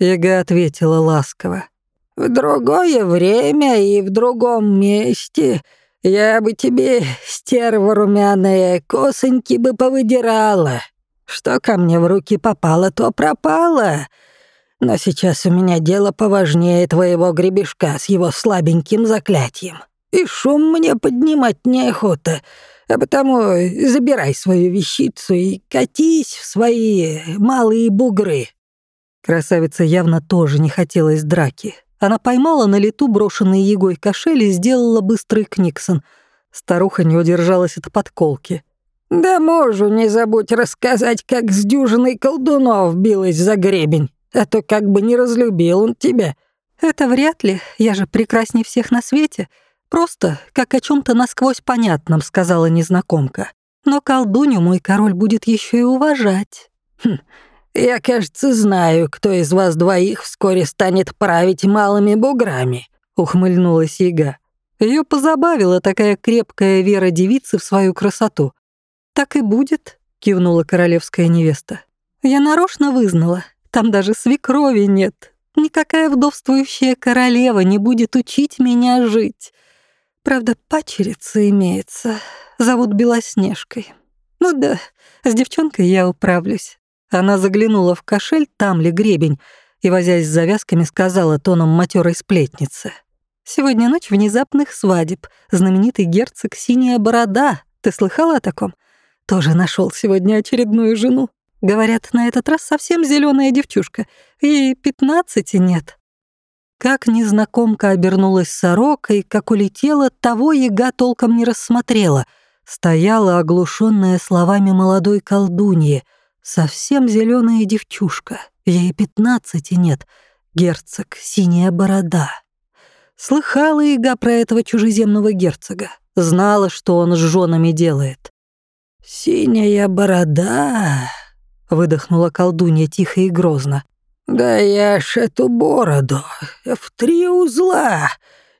Speaker 1: Яга ответила ласково.
Speaker 3: В другое время и в другом месте я бы тебе, стерва румяная, косоньки бы повыдирала. Что ко мне в руки попало, то пропало. Но сейчас у меня дело поважнее твоего гребешка с его слабеньким заклятием. И шум мне поднимать неохота, а потому забирай свою вещицу и катись в свои малые бугры».
Speaker 1: Красавица явно тоже не хотелось драки. Она поймала на лету брошенный Егой кошель и сделала быстрый книксон. Старуха не удержалась от подколки.
Speaker 3: «Да мужу не забудь рассказать, как с дюжиной колдунов билась за гребень, а то как бы не разлюбил он тебя».
Speaker 1: «Это вряд ли, я же прекрасней всех на свете. Просто как о чем то насквозь понятном», — сказала незнакомка. «Но колдуню мой король будет еще и уважать».
Speaker 3: Хм, «Я, кажется, знаю, кто из вас двоих вскоре станет править малыми буграми», — ухмыльнулась Яга. Ее позабавила такая крепкая вера девицы в свою красоту. «Так и будет», — кивнула королевская невеста. «Я нарочно вызнала, там даже свекрови нет. Никакая вдовствующая королева не будет учить меня жить. Правда, пачерица имеется, зовут Белоснежкой. Ну да, с девчонкой я управлюсь. Она заглянула в кошель, там ли гребень, и, возясь с завязками, сказала тоном матерой сплетницы.
Speaker 1: Сегодня ночь внезапных свадеб. Знаменитый герцог Синяя Борода. Ты слыхала о таком? Тоже нашел сегодня очередную жену. Говорят, на этот раз совсем зеленая девчушка. Ей пятнадцати нет. Как незнакомка обернулась сорокой, как улетела, того яга толком не рассмотрела. Стояла оглушенная словами молодой колдуньи. Совсем зеленая девчушка. Ей пятнадцати нет. Герцог, синяя борода. Слыхала яга про этого чужеземного герцога. Знала, что он с женами делает.
Speaker 3: «Синяя борода», — выдохнула колдунья тихо и грозно. «Да я ж эту бороду в три узла.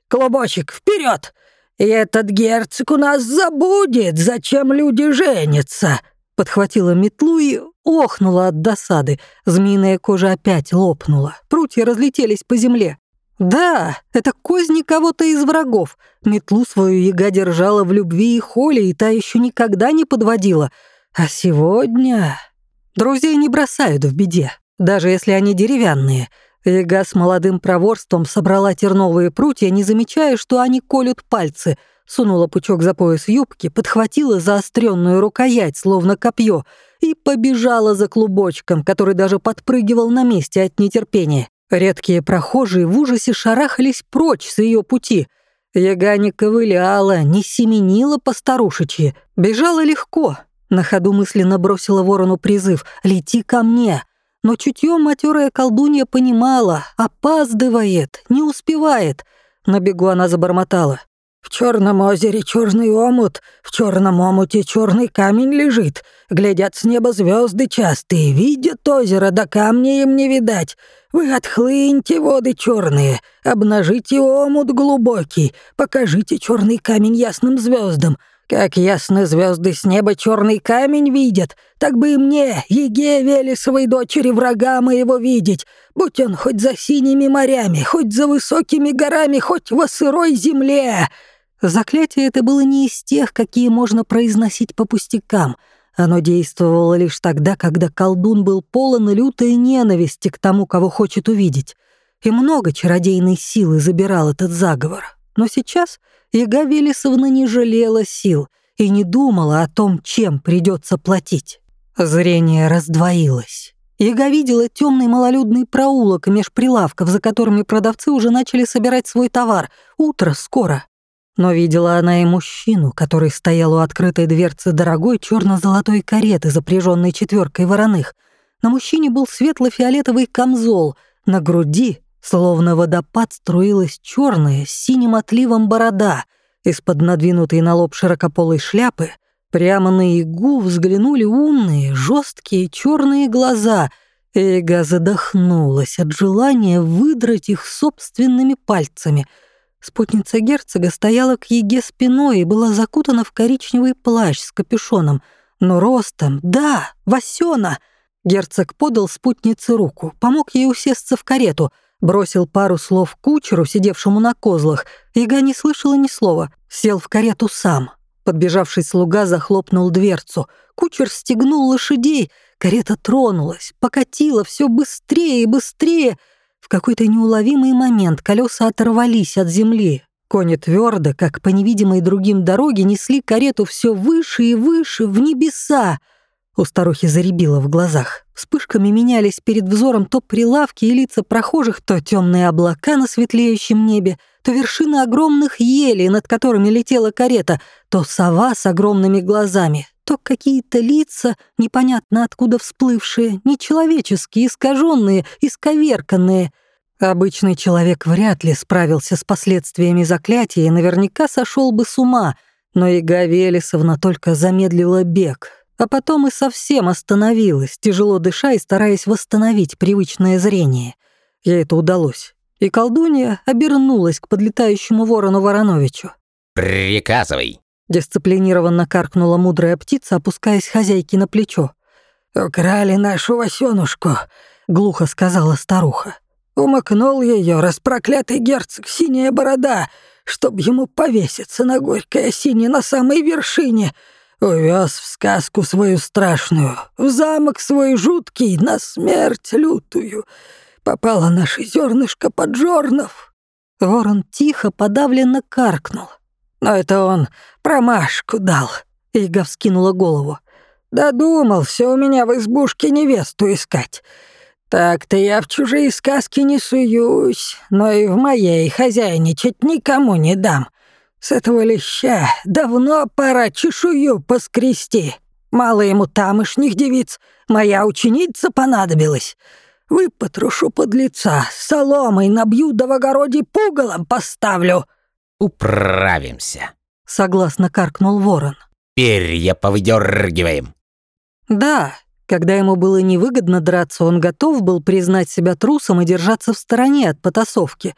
Speaker 3: Клубочек, вперед! И этот герцог у нас забудет, зачем люди женятся!»
Speaker 1: Подхватила метлу и охнула от досады. Змеиная кожа опять лопнула. Прутья разлетелись по земле. Да, это козни кого-то из врагов. Метлу свою яга держала в любви и холе, и та еще никогда не подводила. А сегодня... Друзей не бросают в беде, даже если они деревянные. Яга с молодым проворством собрала терновые прутья, не замечая, что они колют пальцы, сунула пучок за пояс юбки, подхватила заостренную рукоять, словно копье, и побежала за клубочком, который даже подпрыгивал на месте от нетерпения. Редкие прохожие в ужасе шарахались прочь с ее пути. Яга не ковыляла, не семенила по старушечьи, бежала легко. На ходу мысленно бросила ворону призыв «Лети ко мне!» Но чутье матерая колдунья понимала, опаздывает, не успевает. На бегу она забормотала.
Speaker 3: В черном озере черный омут, в черном омуте черный камень лежит. Глядят с неба звезды частые, видят озеро, да камня им не видать. Вы отхлыньте воды черные, обнажите омут глубокий, покажите черный камень ясным звездам. Как ясно звезды с неба черный камень видят, так бы и мне, Еге Велесовой дочери, врага моего видеть, будь он хоть за синими морями, хоть за высокими горами, хоть во сырой земле».
Speaker 1: Заклятие это было не из тех, какие можно произносить по пустякам. Оно действовало лишь тогда, когда колдун был полон лютой ненависти к тому, кого хочет увидеть. И много чародейной силы забирал этот заговор. Но сейчас Яга Велесовна не жалела сил и не думала о том, чем придется платить. Зрение раздвоилось. Яга видела темный малолюдный проулок меж прилавков, за которыми продавцы уже начали собирать свой товар. Утро скоро. Но видела она и мужчину, который стоял у открытой дверцы дорогой черно-золотой кареты, запряженной четверкой вороных. На мужчине был светло-фиолетовый камзол, на груди, словно водопад, струилась черная с синим отливом борода. Из-под надвинутой на лоб широкополой шляпы прямо на игу взглянули умные, жесткие черные глаза. Эга задохнулась от желания выдрать их собственными пальцами — Спутница герцога стояла к Еге спиной и была закутана в коричневый плащ с капюшоном, но ростом, да, Васёна. Герцог подал спутнице руку, помог ей усесться в карету, бросил пару слов кучеру, сидевшему на козлах. Ега не слышала ни слова, сел в карету сам. Подбежавший слуга захлопнул дверцу. Кучер стегнул лошадей, карета тронулась, покатила все быстрее и быстрее — в какой-то неуловимый момент колеса оторвались от земли. Кони твердо, как по невидимой другим дороге, несли карету все выше и выше, в небеса. У старухи заребило в глазах. Вспышками менялись перед взором то прилавки и лица прохожих, то темные облака на светлеющем небе, то вершины огромных елей, над которыми летела карета, то сова с огромными глазами, то какие-то лица, непонятно откуда всплывшие, нечеловеческие, искаженные, исковерканные. Обычный человек вряд ли справился с последствиями заклятия и наверняка сошел бы с ума, но Ига Велесовна только замедлила бег, а потом и совсем остановилась, тяжело дыша и стараясь восстановить привычное зрение. Ей это удалось. И колдунья обернулась к подлетающему ворону Вороновичу.
Speaker 5: «Приказывай»,
Speaker 1: Дисциплинированно каркнула мудрая птица, опускаясь хозяйке на плечо.
Speaker 3: «Украли нашу Васёнушку», — глухо сказала старуха. «Умыкнул ее распроклятый герцог Синяя Борода, чтоб ему повеситься на горькой осине на самой вершине. Увез в сказку свою страшную, в замок свой жуткий, на смерть лютую. Попало наше зернышко поджорнов,
Speaker 1: Ворон тихо, подавленно каркнул.
Speaker 3: «Но это он промашку дал», — Ига вскинула голову. «Додумался у меня в избушке невесту искать. Так-то я в чужие сказки не суюсь, но и в моей хозяйничать никому не дам. С этого леща давно пора чешую поскрести. Мало ему тамошних девиц, моя ученица понадобилась. Выпотрошу под лица, соломой набью да в огороде пугалом поставлю».
Speaker 5: «Управимся», —
Speaker 1: согласно каркнул ворон.
Speaker 5: «Перья повыдергиваем».
Speaker 1: Да, когда ему было невыгодно драться, он готов был признать себя трусом и держаться в стороне от потасовки.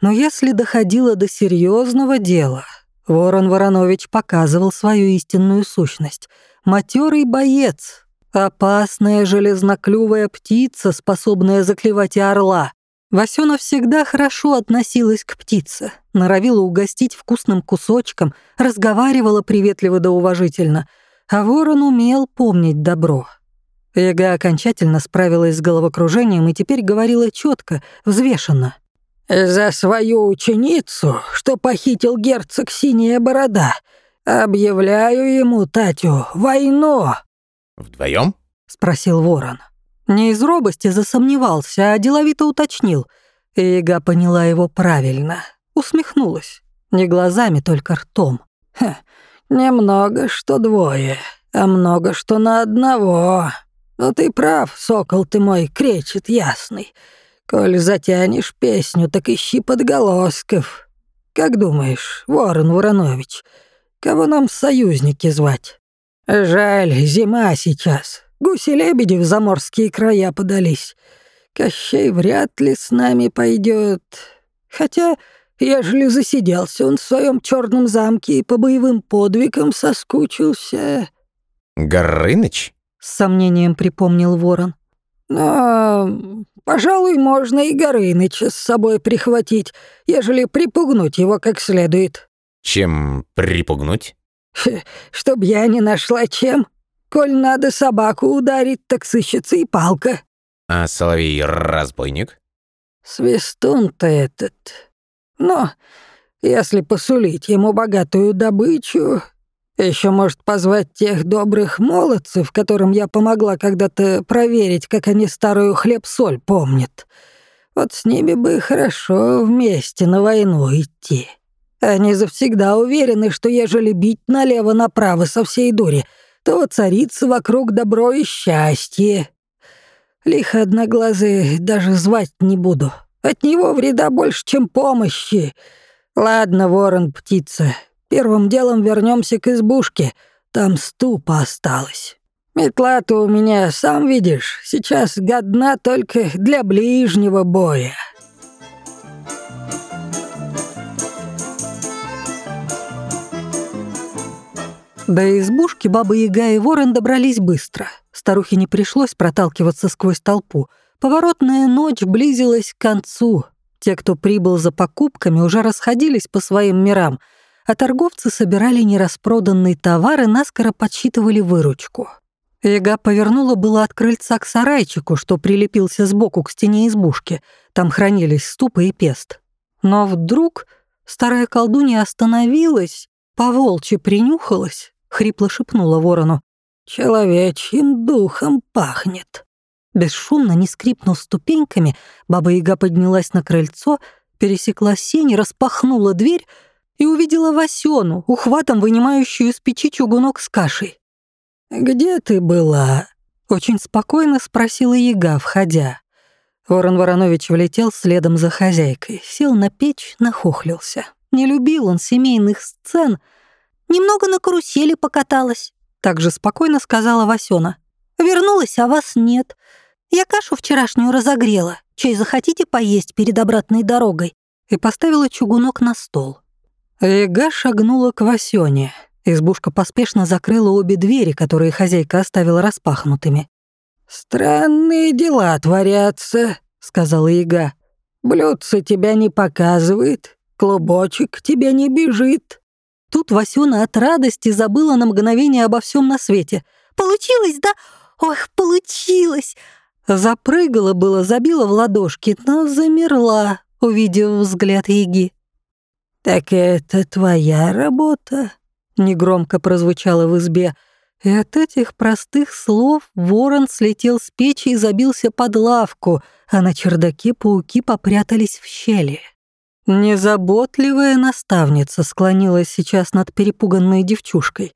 Speaker 1: Но если доходило до серьезного дела, Ворон Воронович показывал свою истинную сущность. Матерый боец, опасная железноклювая птица, способная заклевать и орла. Васёна всегда хорошо относилась к птице, норовила угостить вкусным кусочком, разговаривала приветливо да уважительно, а ворон умел помнить добро — Яга окончательно справилась с головокружением и теперь говорила четко, взвешенно.
Speaker 3: «За свою ученицу, что похитил герцог Синяя Борода, объявляю ему, Татю, войну!»
Speaker 5: «Вдвоем?»
Speaker 1: — спросил ворон. Не из робости засомневался, а деловито уточнил. Яга поняла его правильно, усмехнулась. Не глазами, только ртом.
Speaker 3: «Немного, что двое, а много, что на одного», «Ну ты прав, сокол ты мой, кречет ясный. Коль затянешь песню, так ищи подголосков. Как думаешь, Ворон Воронович, кого нам союзники звать? Жаль, зима сейчас. Гуси-лебеди в заморские края подались. Кощей вряд ли с нами пойдет. Хотя, ежели засиделся он в своем черном замке и по боевым подвигам соскучился...»
Speaker 5: «Горыныч?»
Speaker 1: с сомнением припомнил ворон.
Speaker 3: «Но, пожалуй, можно и Горыныча с собой прихватить, ежели припугнуть его как следует».
Speaker 5: «Чем припугнуть?»
Speaker 3: «Чтоб я не нашла чем. Коль надо собаку ударить, так сыщется и палка».
Speaker 5: «А соловей-разбойник?»
Speaker 3: «Свистун-то этот. Но если посулить ему богатую добычу, еще может позвать тех добрых молодцев, которым я помогла когда-то проверить, как они старую хлеб-соль помнят. Вот с ними бы хорошо вместе на войну идти. Они завсегда уверены, что ежели бить налево-направо со всей дури, то воцарится вокруг добро и счастье. Лихо одноглазый даже звать не буду. От него вреда больше, чем помощи. Ладно, ворон-птица, Первым делом вернемся к избушке. Там ступа осталась. Метла-то у меня, сам видишь, сейчас годна только для ближнего боя».
Speaker 1: До избушки Баба Яга и Ворон добрались быстро. Старухе не пришлось проталкиваться сквозь толпу. Поворотная ночь близилась к концу. Те, кто прибыл за покупками, уже расходились по своим мирам — а торговцы собирали нераспроданный товар и наскоро подсчитывали выручку. Яга повернула было от крыльца к сарайчику, что прилепился сбоку к стене избушки. Там хранились ступы и пест. Но вдруг старая колдунья остановилась, поволчи принюхалась, хрипло шепнула ворону.
Speaker 3: «Человечьим духом пахнет».
Speaker 1: Бесшумно, не скрипнув ступеньками, баба-яга поднялась на крыльцо, пересекла сень, распахнула дверь — и увидела Васёну, ухватом вынимающую из печи чугунок с кашей.
Speaker 3: «Где ты была?»
Speaker 1: — очень спокойно спросила яга, входя. Ворон Воронович влетел следом за хозяйкой, сел на печь, нахохлился. Не любил он семейных сцен.
Speaker 12: «Немного на карусели покаталась», — также спокойно сказала Васёна. «Вернулась, а вас нет. Я кашу вчерашнюю разогрела. Чай захотите поесть перед обратной дорогой?»
Speaker 1: И поставила чугунок на стол. Яга шагнула к Васёне. Избушка поспешно закрыла обе двери, которые хозяйка оставила распахнутыми.
Speaker 3: «Странные дела творятся», — сказала Яга. «Блюдце тебя не показывает, клубочек тебе не бежит».
Speaker 1: Тут Васёна от радости забыла на мгновение обо всем на свете.
Speaker 12: «Получилось, да? Ох, получилось!»
Speaker 1: Запрыгала было, забила в ладошки, но замерла, увидев взгляд Яги.
Speaker 3: «Так это твоя работа?» — негромко прозвучало в избе,
Speaker 1: и от этих простых слов ворон слетел с печи и забился под лавку, а на чердаке пауки попрятались в щели. Незаботливая наставница склонилась сейчас над перепуганной девчушкой.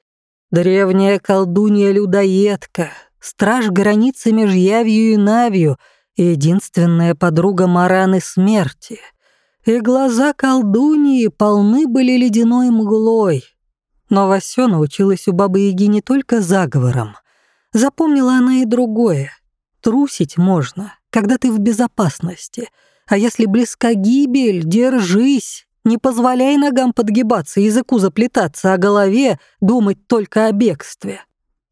Speaker 1: Древняя колдунья-людоедка, страж границы меж явью и навью, единственная подруга Мараны смерти. И глаза колдуньи полны были ледяной мглой. Но Васёна училась у Бабы-Яги не только заговором. Запомнила она и другое. Трусить можно, когда ты в безопасности. А если близка гибель, держись. Не позволяй ногам подгибаться, языку заплетаться, а голове думать только о бегстве.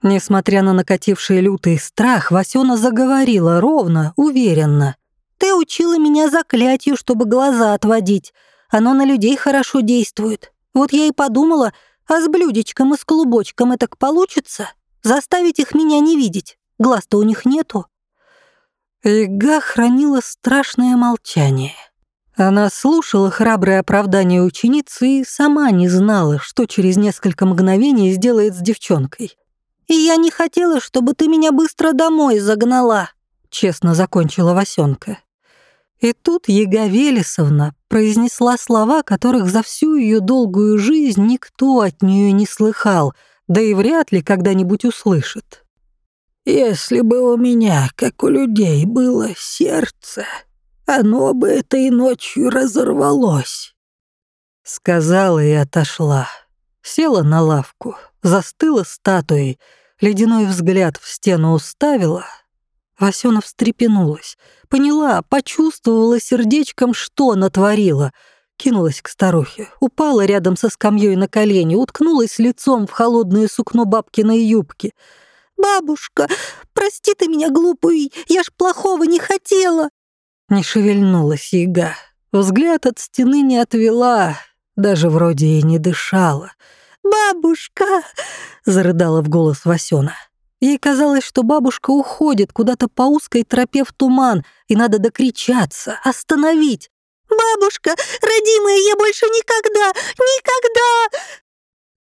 Speaker 1: Несмотря на накативший лютый страх, Васёна заговорила ровно, уверенно.
Speaker 12: «Ты учила меня заклятию, чтобы глаза отводить. Оно на людей хорошо действует. Вот я и подумала, а с блюдечком и с клубочком это получится? Заставить их меня не видеть. Глаз-то у них нету».
Speaker 1: Ига хранила страшное молчание. Она слушала храброе оправдание ученицы и сама не знала, что через несколько мгновений сделает с девчонкой.
Speaker 12: «И я не хотела, чтобы ты меня быстро домой загнала», —
Speaker 1: честно закончила Васенка. И тут Ега Велесовна произнесла слова, которых за всю ее долгую жизнь никто от нее не слыхал, да и вряд ли когда-нибудь услышит.
Speaker 3: «Если бы у меня, как у людей, было сердце, оно бы этой ночью разорвалось», —
Speaker 1: сказала и отошла. Села на лавку, застыла статуей, ледяной взгляд в стену уставила. Васёна встрепенулась, поняла, почувствовала сердечком, что натворила. Кинулась к старухе, упала рядом со скамьей на колени, уткнулась лицом в холодное сукно бабкиной юбки.
Speaker 12: «Бабушка, прости ты меня, глупую, я ж плохого не хотела!»
Speaker 1: Не шевельнулась яга. Взгляд от стены не отвела, даже вроде и не дышала.
Speaker 12: «Бабушка!» — зарыдала в голос Васёна.
Speaker 1: Ей казалось, что бабушка уходит куда-то по узкой тропе в туман, и надо докричаться, остановить.
Speaker 12: «Бабушка, родимая, я больше никогда, никогда!»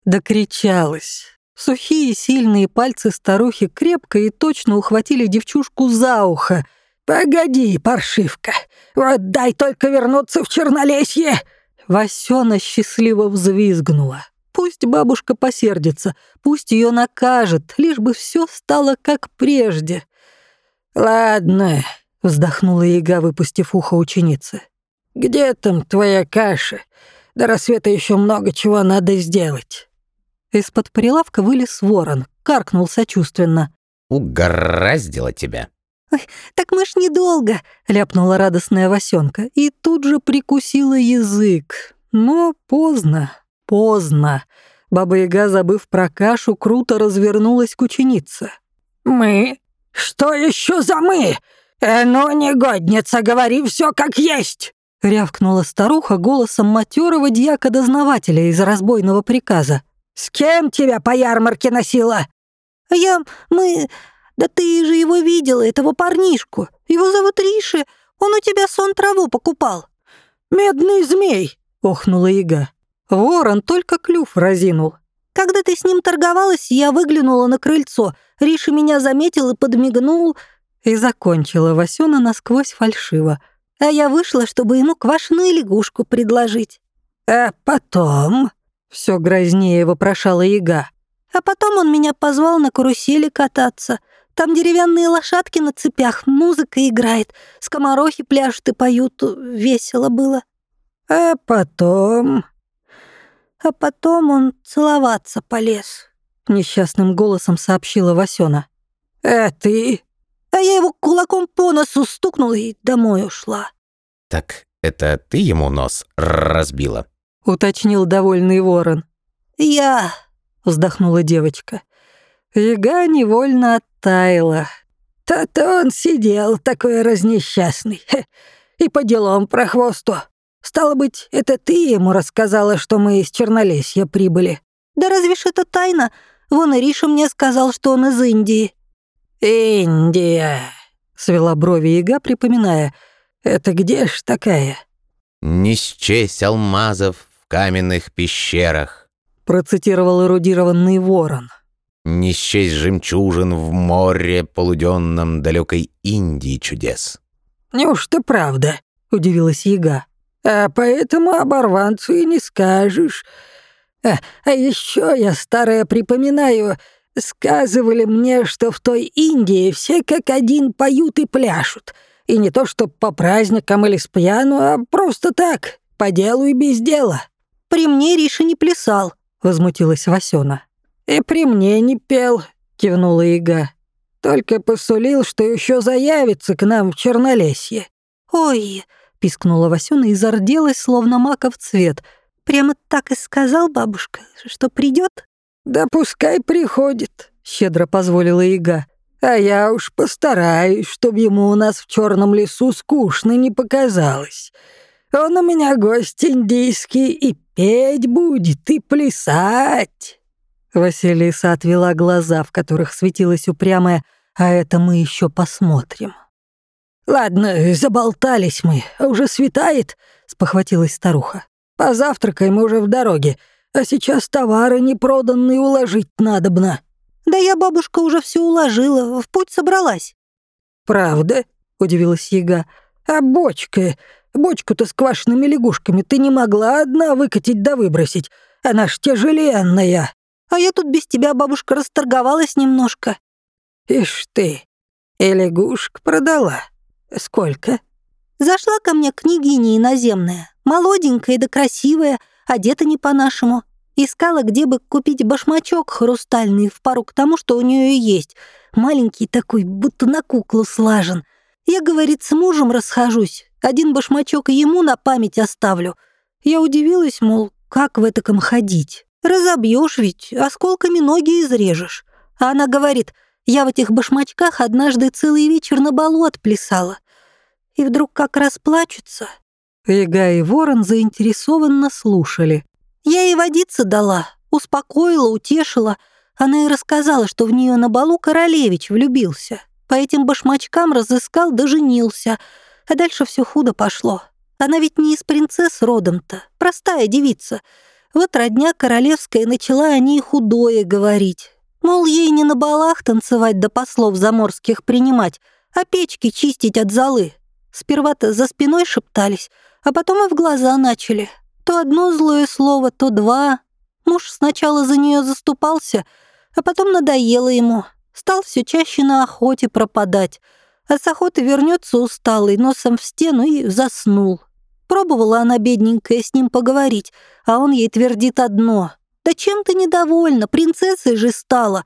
Speaker 1: Докричалась. Сухие сильные пальцы старухи крепко и точно ухватили девчушку за ухо.
Speaker 3: «Погоди, паршивка, вот дай только вернуться в Чернолесье!»
Speaker 1: Васёна счастливо взвизгнула. Пусть бабушка посердится, пусть ее накажет, лишь бы все стало как прежде.
Speaker 3: «Ладно», — вздохнула яга, выпустив ухо ученицы. «Где там твоя каша? До рассвета еще много чего надо сделать».
Speaker 1: Из-под прилавка вылез ворон, каркнул сочувственно.
Speaker 2: «Угораздило тебя».
Speaker 12: «Ой, так мы ж недолго», — ляпнула радостная Васенка и тут же прикусила язык.
Speaker 1: Но поздно. Поздно. Баба-яга, забыв про кашу, круто развернулась к ученице.
Speaker 3: «Мы? Что еще за мы? Э, ну, негодница, говори все как есть!»
Speaker 1: Рявкнула старуха голосом матерого дьяка-дознавателя из разбойного приказа.
Speaker 3: «С кем тебя по ярмарке носила?»
Speaker 12: «Я... мы... Да ты же его видела, этого парнишку. Его зовут Риши. Он у тебя сон траву покупал».
Speaker 3: «Медный змей!» — охнула яга.
Speaker 1: Ворон только клюв разинул.
Speaker 12: «Когда ты с ним торговалась, я выглянула на крыльцо. Риша меня заметил и подмигнул».
Speaker 1: И закончила Васёна насквозь фальшиво.
Speaker 12: А я вышла, чтобы ему квашеную лягушку предложить.
Speaker 3: «А потом?»
Speaker 1: — все грознее вопрошала яга.
Speaker 12: «А потом он меня позвал на карусели кататься. Там деревянные лошадки на цепях, музыка играет, скоморохи пляшут и поют. Весело было».
Speaker 3: «А потом?»
Speaker 12: А потом он целоваться полез», —
Speaker 1: несчастным голосом сообщила Васёна.
Speaker 3: «А ты?»
Speaker 12: А я его кулаком по носу стукнула и домой ушла.
Speaker 2: «Так это ты ему нос разбила?»
Speaker 1: — уточнил довольный ворон.
Speaker 12: «Я...»
Speaker 1: — вздохнула девочка. Яга невольно оттаяла.
Speaker 3: «То-то он сидел такой разнесчастный. И по делам про хвосту. Стало быть, это ты ему рассказала, что мы из Чернолесья прибыли?»
Speaker 12: «Да разве ж это тайна? Вон Ириша мне сказал, что он из Индии».
Speaker 3: «Индия», — свела брови яга, припоминая. «Это где ж такая?»
Speaker 2: Не счесть алмазов каменных пещерах,
Speaker 13: Процитировал эрудированный ворон.
Speaker 2: не счесть жемчужин в море полуденном далекой Индии чудес.
Speaker 14: Неужто правда?
Speaker 13: Удивилась яга.
Speaker 14: А поэтому оборванцу и не скажешь. А, а еще я, старая, припоминаю, сказывали мне, что в той Индии все как один поют и пляшут. И не то что по праздникам или с пьяну, а просто так, по делу и без дела.
Speaker 1: При мне Риша не плясал.
Speaker 13: Возмутилась Васёна.
Speaker 14: И при мне не пел, кивнула Ига. Только посулил, что еще заявится к нам в Чернолесье.
Speaker 1: Ой,
Speaker 13: Пискнула Васёна и зарделась, словно маков цвет.
Speaker 1: прямо так и сказал бабушка, что придет.
Speaker 14: Да пускай приходит.
Speaker 13: Щедро позволила яга.
Speaker 14: А я уж постараюсь, чтобы ему у нас в черном лесу скучно не показалось. Он у меня гость индийский и петь будет, и плясать.
Speaker 13: Василиса отвела глаза, в которых светилась упрямая «А это мы еще посмотрим».
Speaker 14: Ладно, заболтались мы, а уже светает,
Speaker 13: Спохватилась старуха.
Speaker 14: позавтракаем уже в дороге, а сейчас товары непроданные уложить надобно.
Speaker 1: Да я, бабушка, уже все уложила, в путь собралась.
Speaker 14: Правда?
Speaker 13: Удивилась яга.
Speaker 14: А бочка, бочку-то с квашенными лягушками ты не могла одна выкатить да выбросить, она ж тяжеленная.
Speaker 1: А я тут без тебя, бабушка, расторговалась немножко.
Speaker 14: Ишь ты, и лягушек продала. Сколько?
Speaker 1: Зашла ко мне княгиня иноземная, молоденькая да красивая, одета не по-нашему. Искала, где бы купить башмачок хрустальный в пару к тому, что у нее есть. Маленький такой, будто на куклу слажен. Я, говорит, с мужем расхожусь. Один башмачок ему на память оставлю. Я удивилась, мол, как в этаком ходить? Разобьешь ведь, осколками ноги изрежешь. А она говорит, я в этих башмачках однажды целый вечер на балу отплясала. И вдруг как расплачутся.
Speaker 13: Яга и ворон заинтересованно слушали.
Speaker 1: Я ей водицы дала, успокоила, утешила. Она и рассказала, что в нее на балу королевич влюбился. По этим башмачкам разыскал да женился. А дальше все худо пошло. Она ведь не из принцесс родом-то, простая девица. Вот родня королевская начала о ней худое говорить. Мол, ей не на балах танцевать да послов заморских принимать, а печки чистить от золы. Сперва-то за спиной шептались, а потом и в глаза начали. То одно злое слово, то два. Муж сначала за нее заступался, а потом надоело ему. Стал все чаще на охоте пропадать. А с охоты вернется усталый, носом в стену и заснул. Пробовала она, бедненькая, с ним поговорить, а он ей твердит одно. «Да чем ты недовольна? Принцессой же стала!»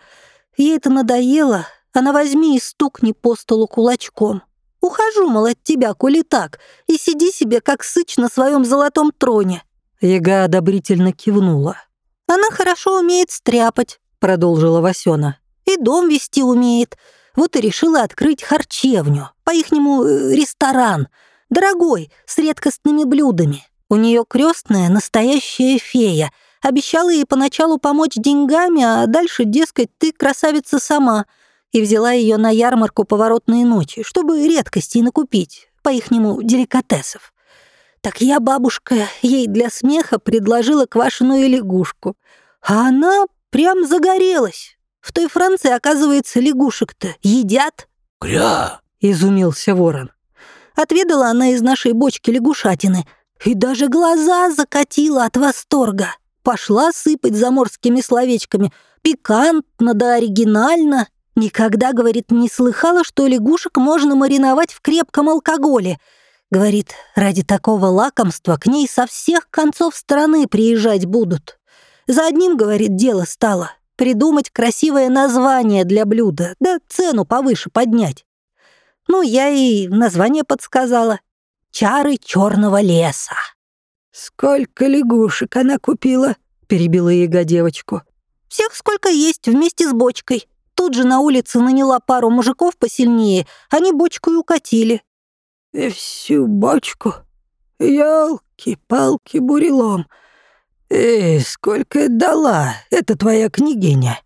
Speaker 1: Ей это надоело, она возьми и стукни по столу кулачком. Ухожу, мол, от тебя, коли так, и сиди себе, как сыч на своем золотом троне.
Speaker 13: Яга одобрительно кивнула.
Speaker 1: Она хорошо умеет стряпать,
Speaker 13: Продолжила Васёна.
Speaker 1: и дом вести умеет. Вот и решила открыть харчевню, по-ихнему э, ресторан. Дорогой, с редкостными блюдами. У нее крестная настоящая фея. Обещала ей поначалу помочь деньгами, а дальше, дескать, ты красавица сама. И взяла ее на ярмарку поворотные ночи, чтобы редкостей накупить, по-ихнему деликатесов. Так я, бабушка, ей для смеха предложила квашеную лягушку. А она прям загорелась. В той Франции, оказывается, лягушек-то едят.
Speaker 15: Кря!
Speaker 13: Изумился ворон.
Speaker 1: Отведала она из нашей бочки лягушатины и даже глаза закатила от восторга. Пошла сыпать заморскими словечками. Пикантно да оригинально. Никогда, говорит, не слыхала, что лягушек можно мариновать в крепком алкоголе. Говорит, ради такого лакомства к ней со всех концов страны приезжать будут. За одним, говорит, дело стало. Придумать красивое название для блюда, да цену повыше поднять. Ну, я и название подсказала. «Чары черного леса».
Speaker 14: Сколько лягушек она купила?
Speaker 13: Перебила яга девочку.
Speaker 1: Всех сколько есть, вместе с бочкой. Тут же на улице наняла пару мужиков посильнее, они бочку и укатили.
Speaker 14: И всю бочку? Ёлки-палки бурелом. Эй, сколько дала эта твоя княгиня?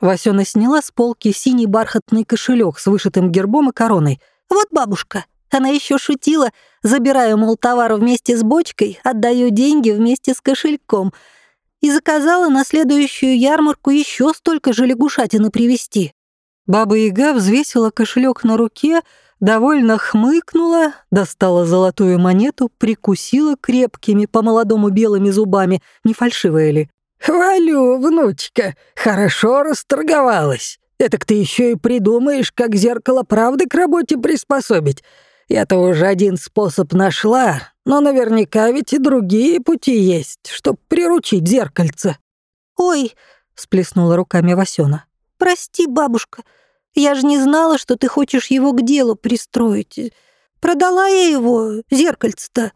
Speaker 13: Васёна сняла с полки синий бархатный кошелек с вышитым гербом и короной.
Speaker 1: Вот бабушка, Она еще шутила, забираю, мол, товар вместе с бочкой, отдаю деньги вместе с кошельком. И заказала на следующую ярмарку еще столько же лягушатины привезти.
Speaker 16: Баба-яга взвесила кошелек на руке, довольно хмыкнула, достала золотую монету, прикусила крепкими, по-молодому белыми зубами, не фальшивая ли.
Speaker 17: «Хвалю, внучка, хорошо расторговалась. Этак ты еще и придумаешь, как зеркало правды к работе приспособить. Я-то уже один способ нашла, но наверняка ведь и другие пути есть, чтоб приручить зеркальце».
Speaker 1: «Ой», — всплеснула руками Васёна, — «прости, бабушка, я же не знала, что ты хочешь его к делу пристроить. Продала я его, зеркальце-то».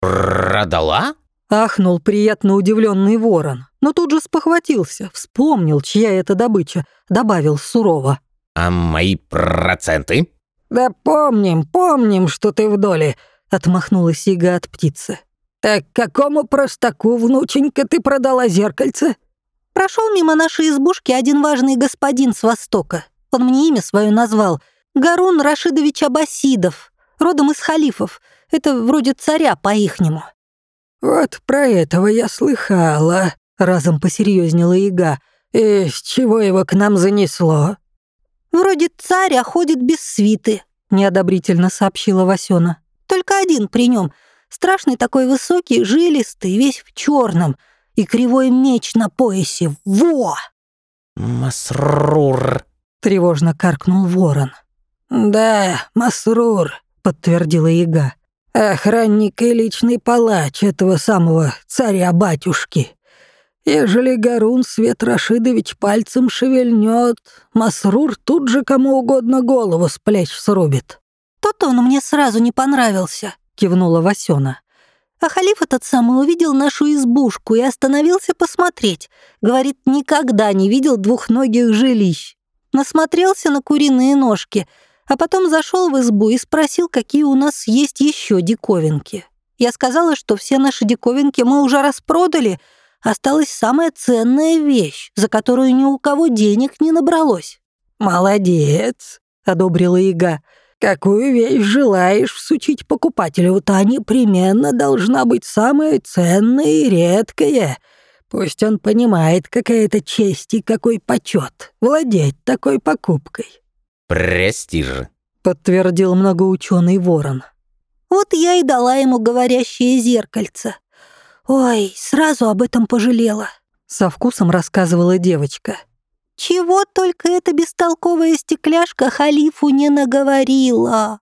Speaker 2: Продала?
Speaker 16: Ахнул приятно удивленный ворон, но тут же спохватился, вспомнил, чья это добыча, добавил сурово.
Speaker 2: А мои проценты?
Speaker 17: «Да помним, помним, что ты в доле», —
Speaker 16: отмахнулась Ига от птицы.
Speaker 17: «Так какому простаку, внученька, ты продала зеркальце?»
Speaker 1: Прошел мимо нашей избушки один важный господин с Востока. Он мне имя свое назвал. Гарун Рашидович Абасидов, родом из халифов. Это вроде царя по-ихнему.
Speaker 17: «Вот про этого я слыхала», — разом посерьезнела Ига. «И с чего его к нам занесло?»
Speaker 1: «Вроде царь, ходит без свиты», — неодобрительно сообщила Васёна. «Только один при нем. Страшный такой высокий, жилистый, весь в черном, и кривой меч на поясе. Во!»
Speaker 2: Масрур.
Speaker 16: Тревожно каркнул ворон.
Speaker 17: «Да, Масрур», — подтвердила яга. «Охранник и личный палач этого самого царя-батюшки. Ежели Гарун Свет Рашидович пальцем шевельнет, Масрур тут же кому угодно голову с плеч срубит».
Speaker 1: «То-то он мне сразу не понравился», — кивнула Васёна. А халиф этот самый увидел нашу избушку и остановился посмотреть. Говорит, никогда не видел двухногих жилищ насмотрелся на куриные ножки, а потом зашел в избу и спросил, какие у нас есть еще диковинки. Я сказала, что все наши диковинки мы уже распродали, осталась самая ценная вещь, за которую ни у кого денег не набралось.
Speaker 17: «Молодец», — одобрила Ига. «Какую вещь желаешь всучить покупателю, та непременно должна быть самая ценная и редкая. Пусть он понимает, какая это честь и какой почет владеть такой покупкой.
Speaker 2: Престиж,
Speaker 16: подтвердил многоученый ворон.
Speaker 1: Вот я и дала ему говорящее зеркальце. Ой, сразу об этом пожалела.
Speaker 16: Со вкусом рассказывала девочка.
Speaker 1: Чего только эта бестолковая стекляшка халифу не наговорила.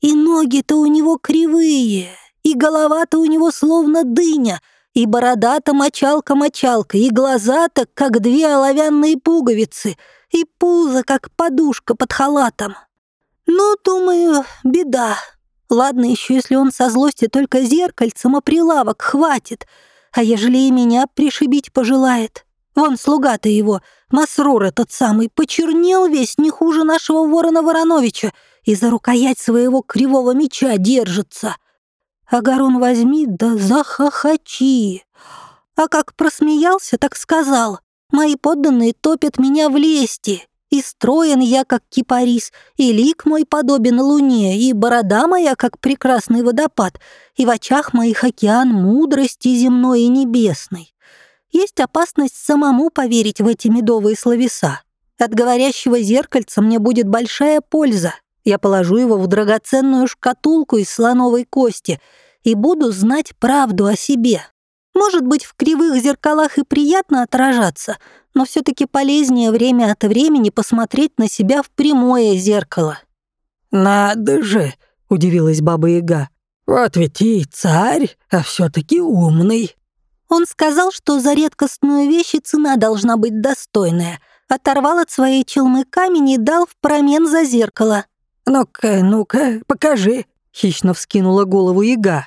Speaker 1: И ноги-то у него кривые, и голова-то у него словно дыня — и борода-то мочалка-мочалка, и глаза-то, как две оловянные пуговицы, и пузо, как подушка под халатом. Ну, думаю, беда. Ладно еще, если он со злости только зеркальцем, а прилавок хватит. А ежели и меня пришибить пожелает? Вон слуга-то его, Масрур этот самый, почернел весь не хуже нашего ворона Вороновича и за рукоять своего кривого меча держится. Агарон возьми да захохочи. А как просмеялся, так сказал, мои подданные топят меня в лести, и строен я, как кипарис, и лик мой подобен луне, и борода моя, как прекрасный водопад, и в очах моих океан мудрости земной и небесной. Есть опасность самому поверить в эти медовые словеса. От говорящего зеркальца мне будет большая польза. Я положу его в драгоценную шкатулку из слоновой кости — и буду знать правду о себе. Может быть, в кривых зеркалах и приятно отражаться, но все таки полезнее время от времени посмотреть на себя в прямое зеркало.
Speaker 17: «Надо же!» — удивилась Баба-Яга. «Вот ведь и царь, а все таки умный».
Speaker 1: Он сказал, что за редкостную вещь и цена должна быть достойная. Оторвал от своей челмы камень и дал в промен за зеркало.
Speaker 17: «Ну-ка, ну-ка, покажи», — хищно вскинула голову яга.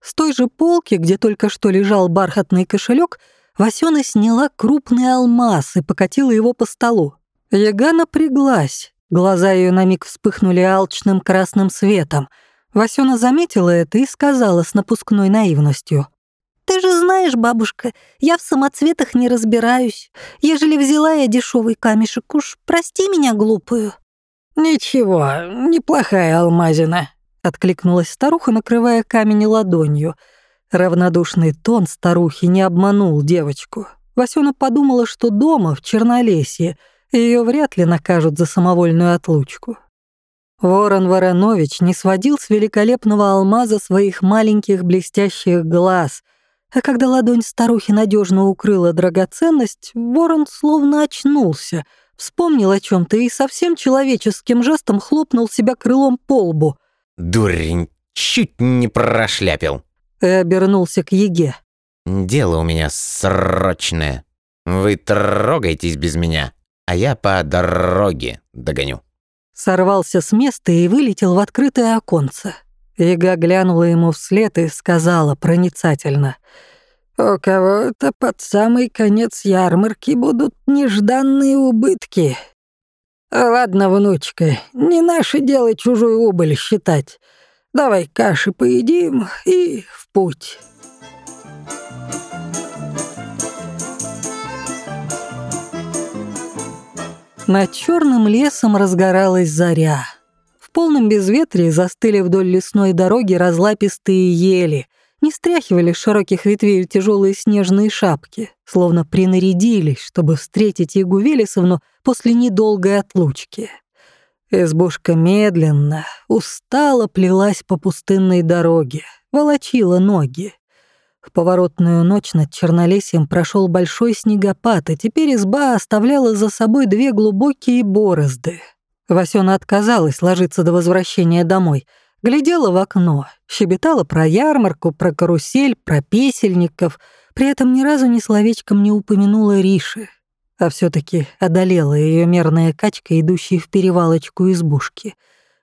Speaker 16: С той же полки, где только что лежал бархатный кошелек, Васёна сняла крупный алмаз и покатила его по столу. Яга напряглась. Глаза ее на миг вспыхнули алчным красным светом. Васёна заметила это и сказала с напускной наивностью.
Speaker 1: «Ты же знаешь, бабушка, я в самоцветах не разбираюсь. Ежели взяла я дешевый камешек, уж прости меня глупую».
Speaker 17: «Ничего, неплохая алмазина»,
Speaker 1: откликнулась старуха, накрывая камень ладонью. Равнодушный тон старухи не обманул девочку. Васюна подумала, что дома, в Чернолесье, ее вряд ли накажут за самовольную отлучку. Ворон Воронович не сводил с великолепного алмаза своих маленьких блестящих глаз, а когда ладонь старухи надежно укрыла драгоценность, ворон словно очнулся, вспомнил о чем то и совсем человеческим жестом хлопнул себя крылом по лбу.
Speaker 2: Дурень, чуть не прошляпил.
Speaker 1: И обернулся к Еге.
Speaker 2: Дело у меня срочное. Вы трогайтесь без меня, а я по дороге догоню.
Speaker 1: Сорвался с места и вылетел в открытое оконце. Яга глянула ему вслед и сказала проницательно. «У кого-то под самый конец ярмарки будут нежданные убытки. Ладно, внучка, не наше дело чужую убыль считать. Давай каши поедим и в путь». Над черным лесом разгоралась заря. В полном безветрии застыли вдоль лесной дороги разлапистые ели, не стряхивали с широких ветвей тяжелые снежные шапки, словно принарядились, чтобы встретить Ягу Велесовну после недолгой отлучки. Избушка медленно, устало плелась по пустынной дороге, волочила ноги. В поворотную ночь над Чернолесьем прошел большой снегопад, и теперь изба оставляла за собой две глубокие борозды. Васёна отказалась ложиться до возвращения домой. Глядела в окно, щебетала про ярмарку, про карусель, про песельников, при этом ни разу ни словечком не упомянула Риши. А все таки одолела ее мерная качка, идущая в перевалочку избушки.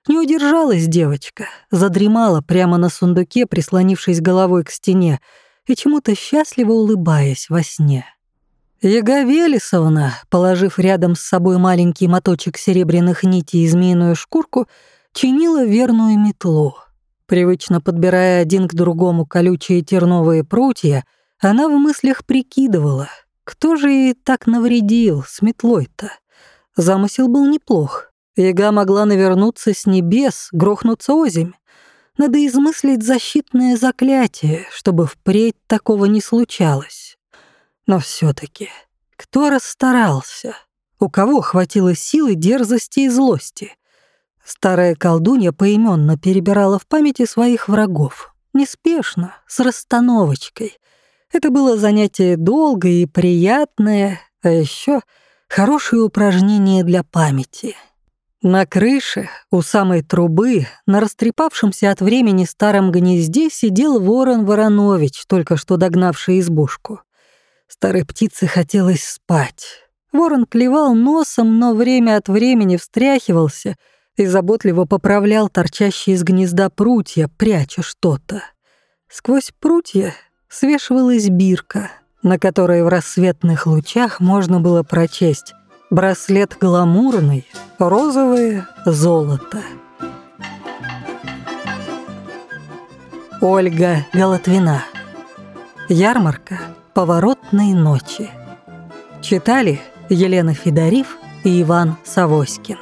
Speaker 1: Не удержалась девочка, задремала прямо на сундуке, прислонившись головой к стене, и чему-то счастливо улыбаясь во сне. Яга Велесовна, положив рядом с собой маленький моточек серебряных нитей и змеиную шкурку, чинила верную метлу. Привычно подбирая один к другому колючие терновые прутья, она в мыслях прикидывала, кто же ей так навредил с метлой-то. Замысел был неплох. Яга могла навернуться с небес, грохнуться озимь. Надо измыслить защитное заклятие, чтобы впредь такого не случалось. Но все таки кто расстарался? У кого хватило силы, дерзости и злости? Старая колдунья поименно перебирала в памяти своих врагов. Неспешно, с расстановочкой. Это было занятие долгое и приятное, а еще хорошее упражнение для памяти — на крыше, у самой трубы, на растрепавшемся от времени старом гнезде сидел ворон Воронович, только что догнавший избушку. Старой птице хотелось спать. Ворон клевал носом, но время от времени встряхивался и заботливо поправлял торчащие из гнезда прутья, пряча что-то. Сквозь прутья свешивалась бирка, на которой в рассветных лучах можно было прочесть Браслет гламурный, розовое золото. Ольга Голотвина. Ярмарка поворотной ночи. Читали Елена Федорив и Иван Савоськин.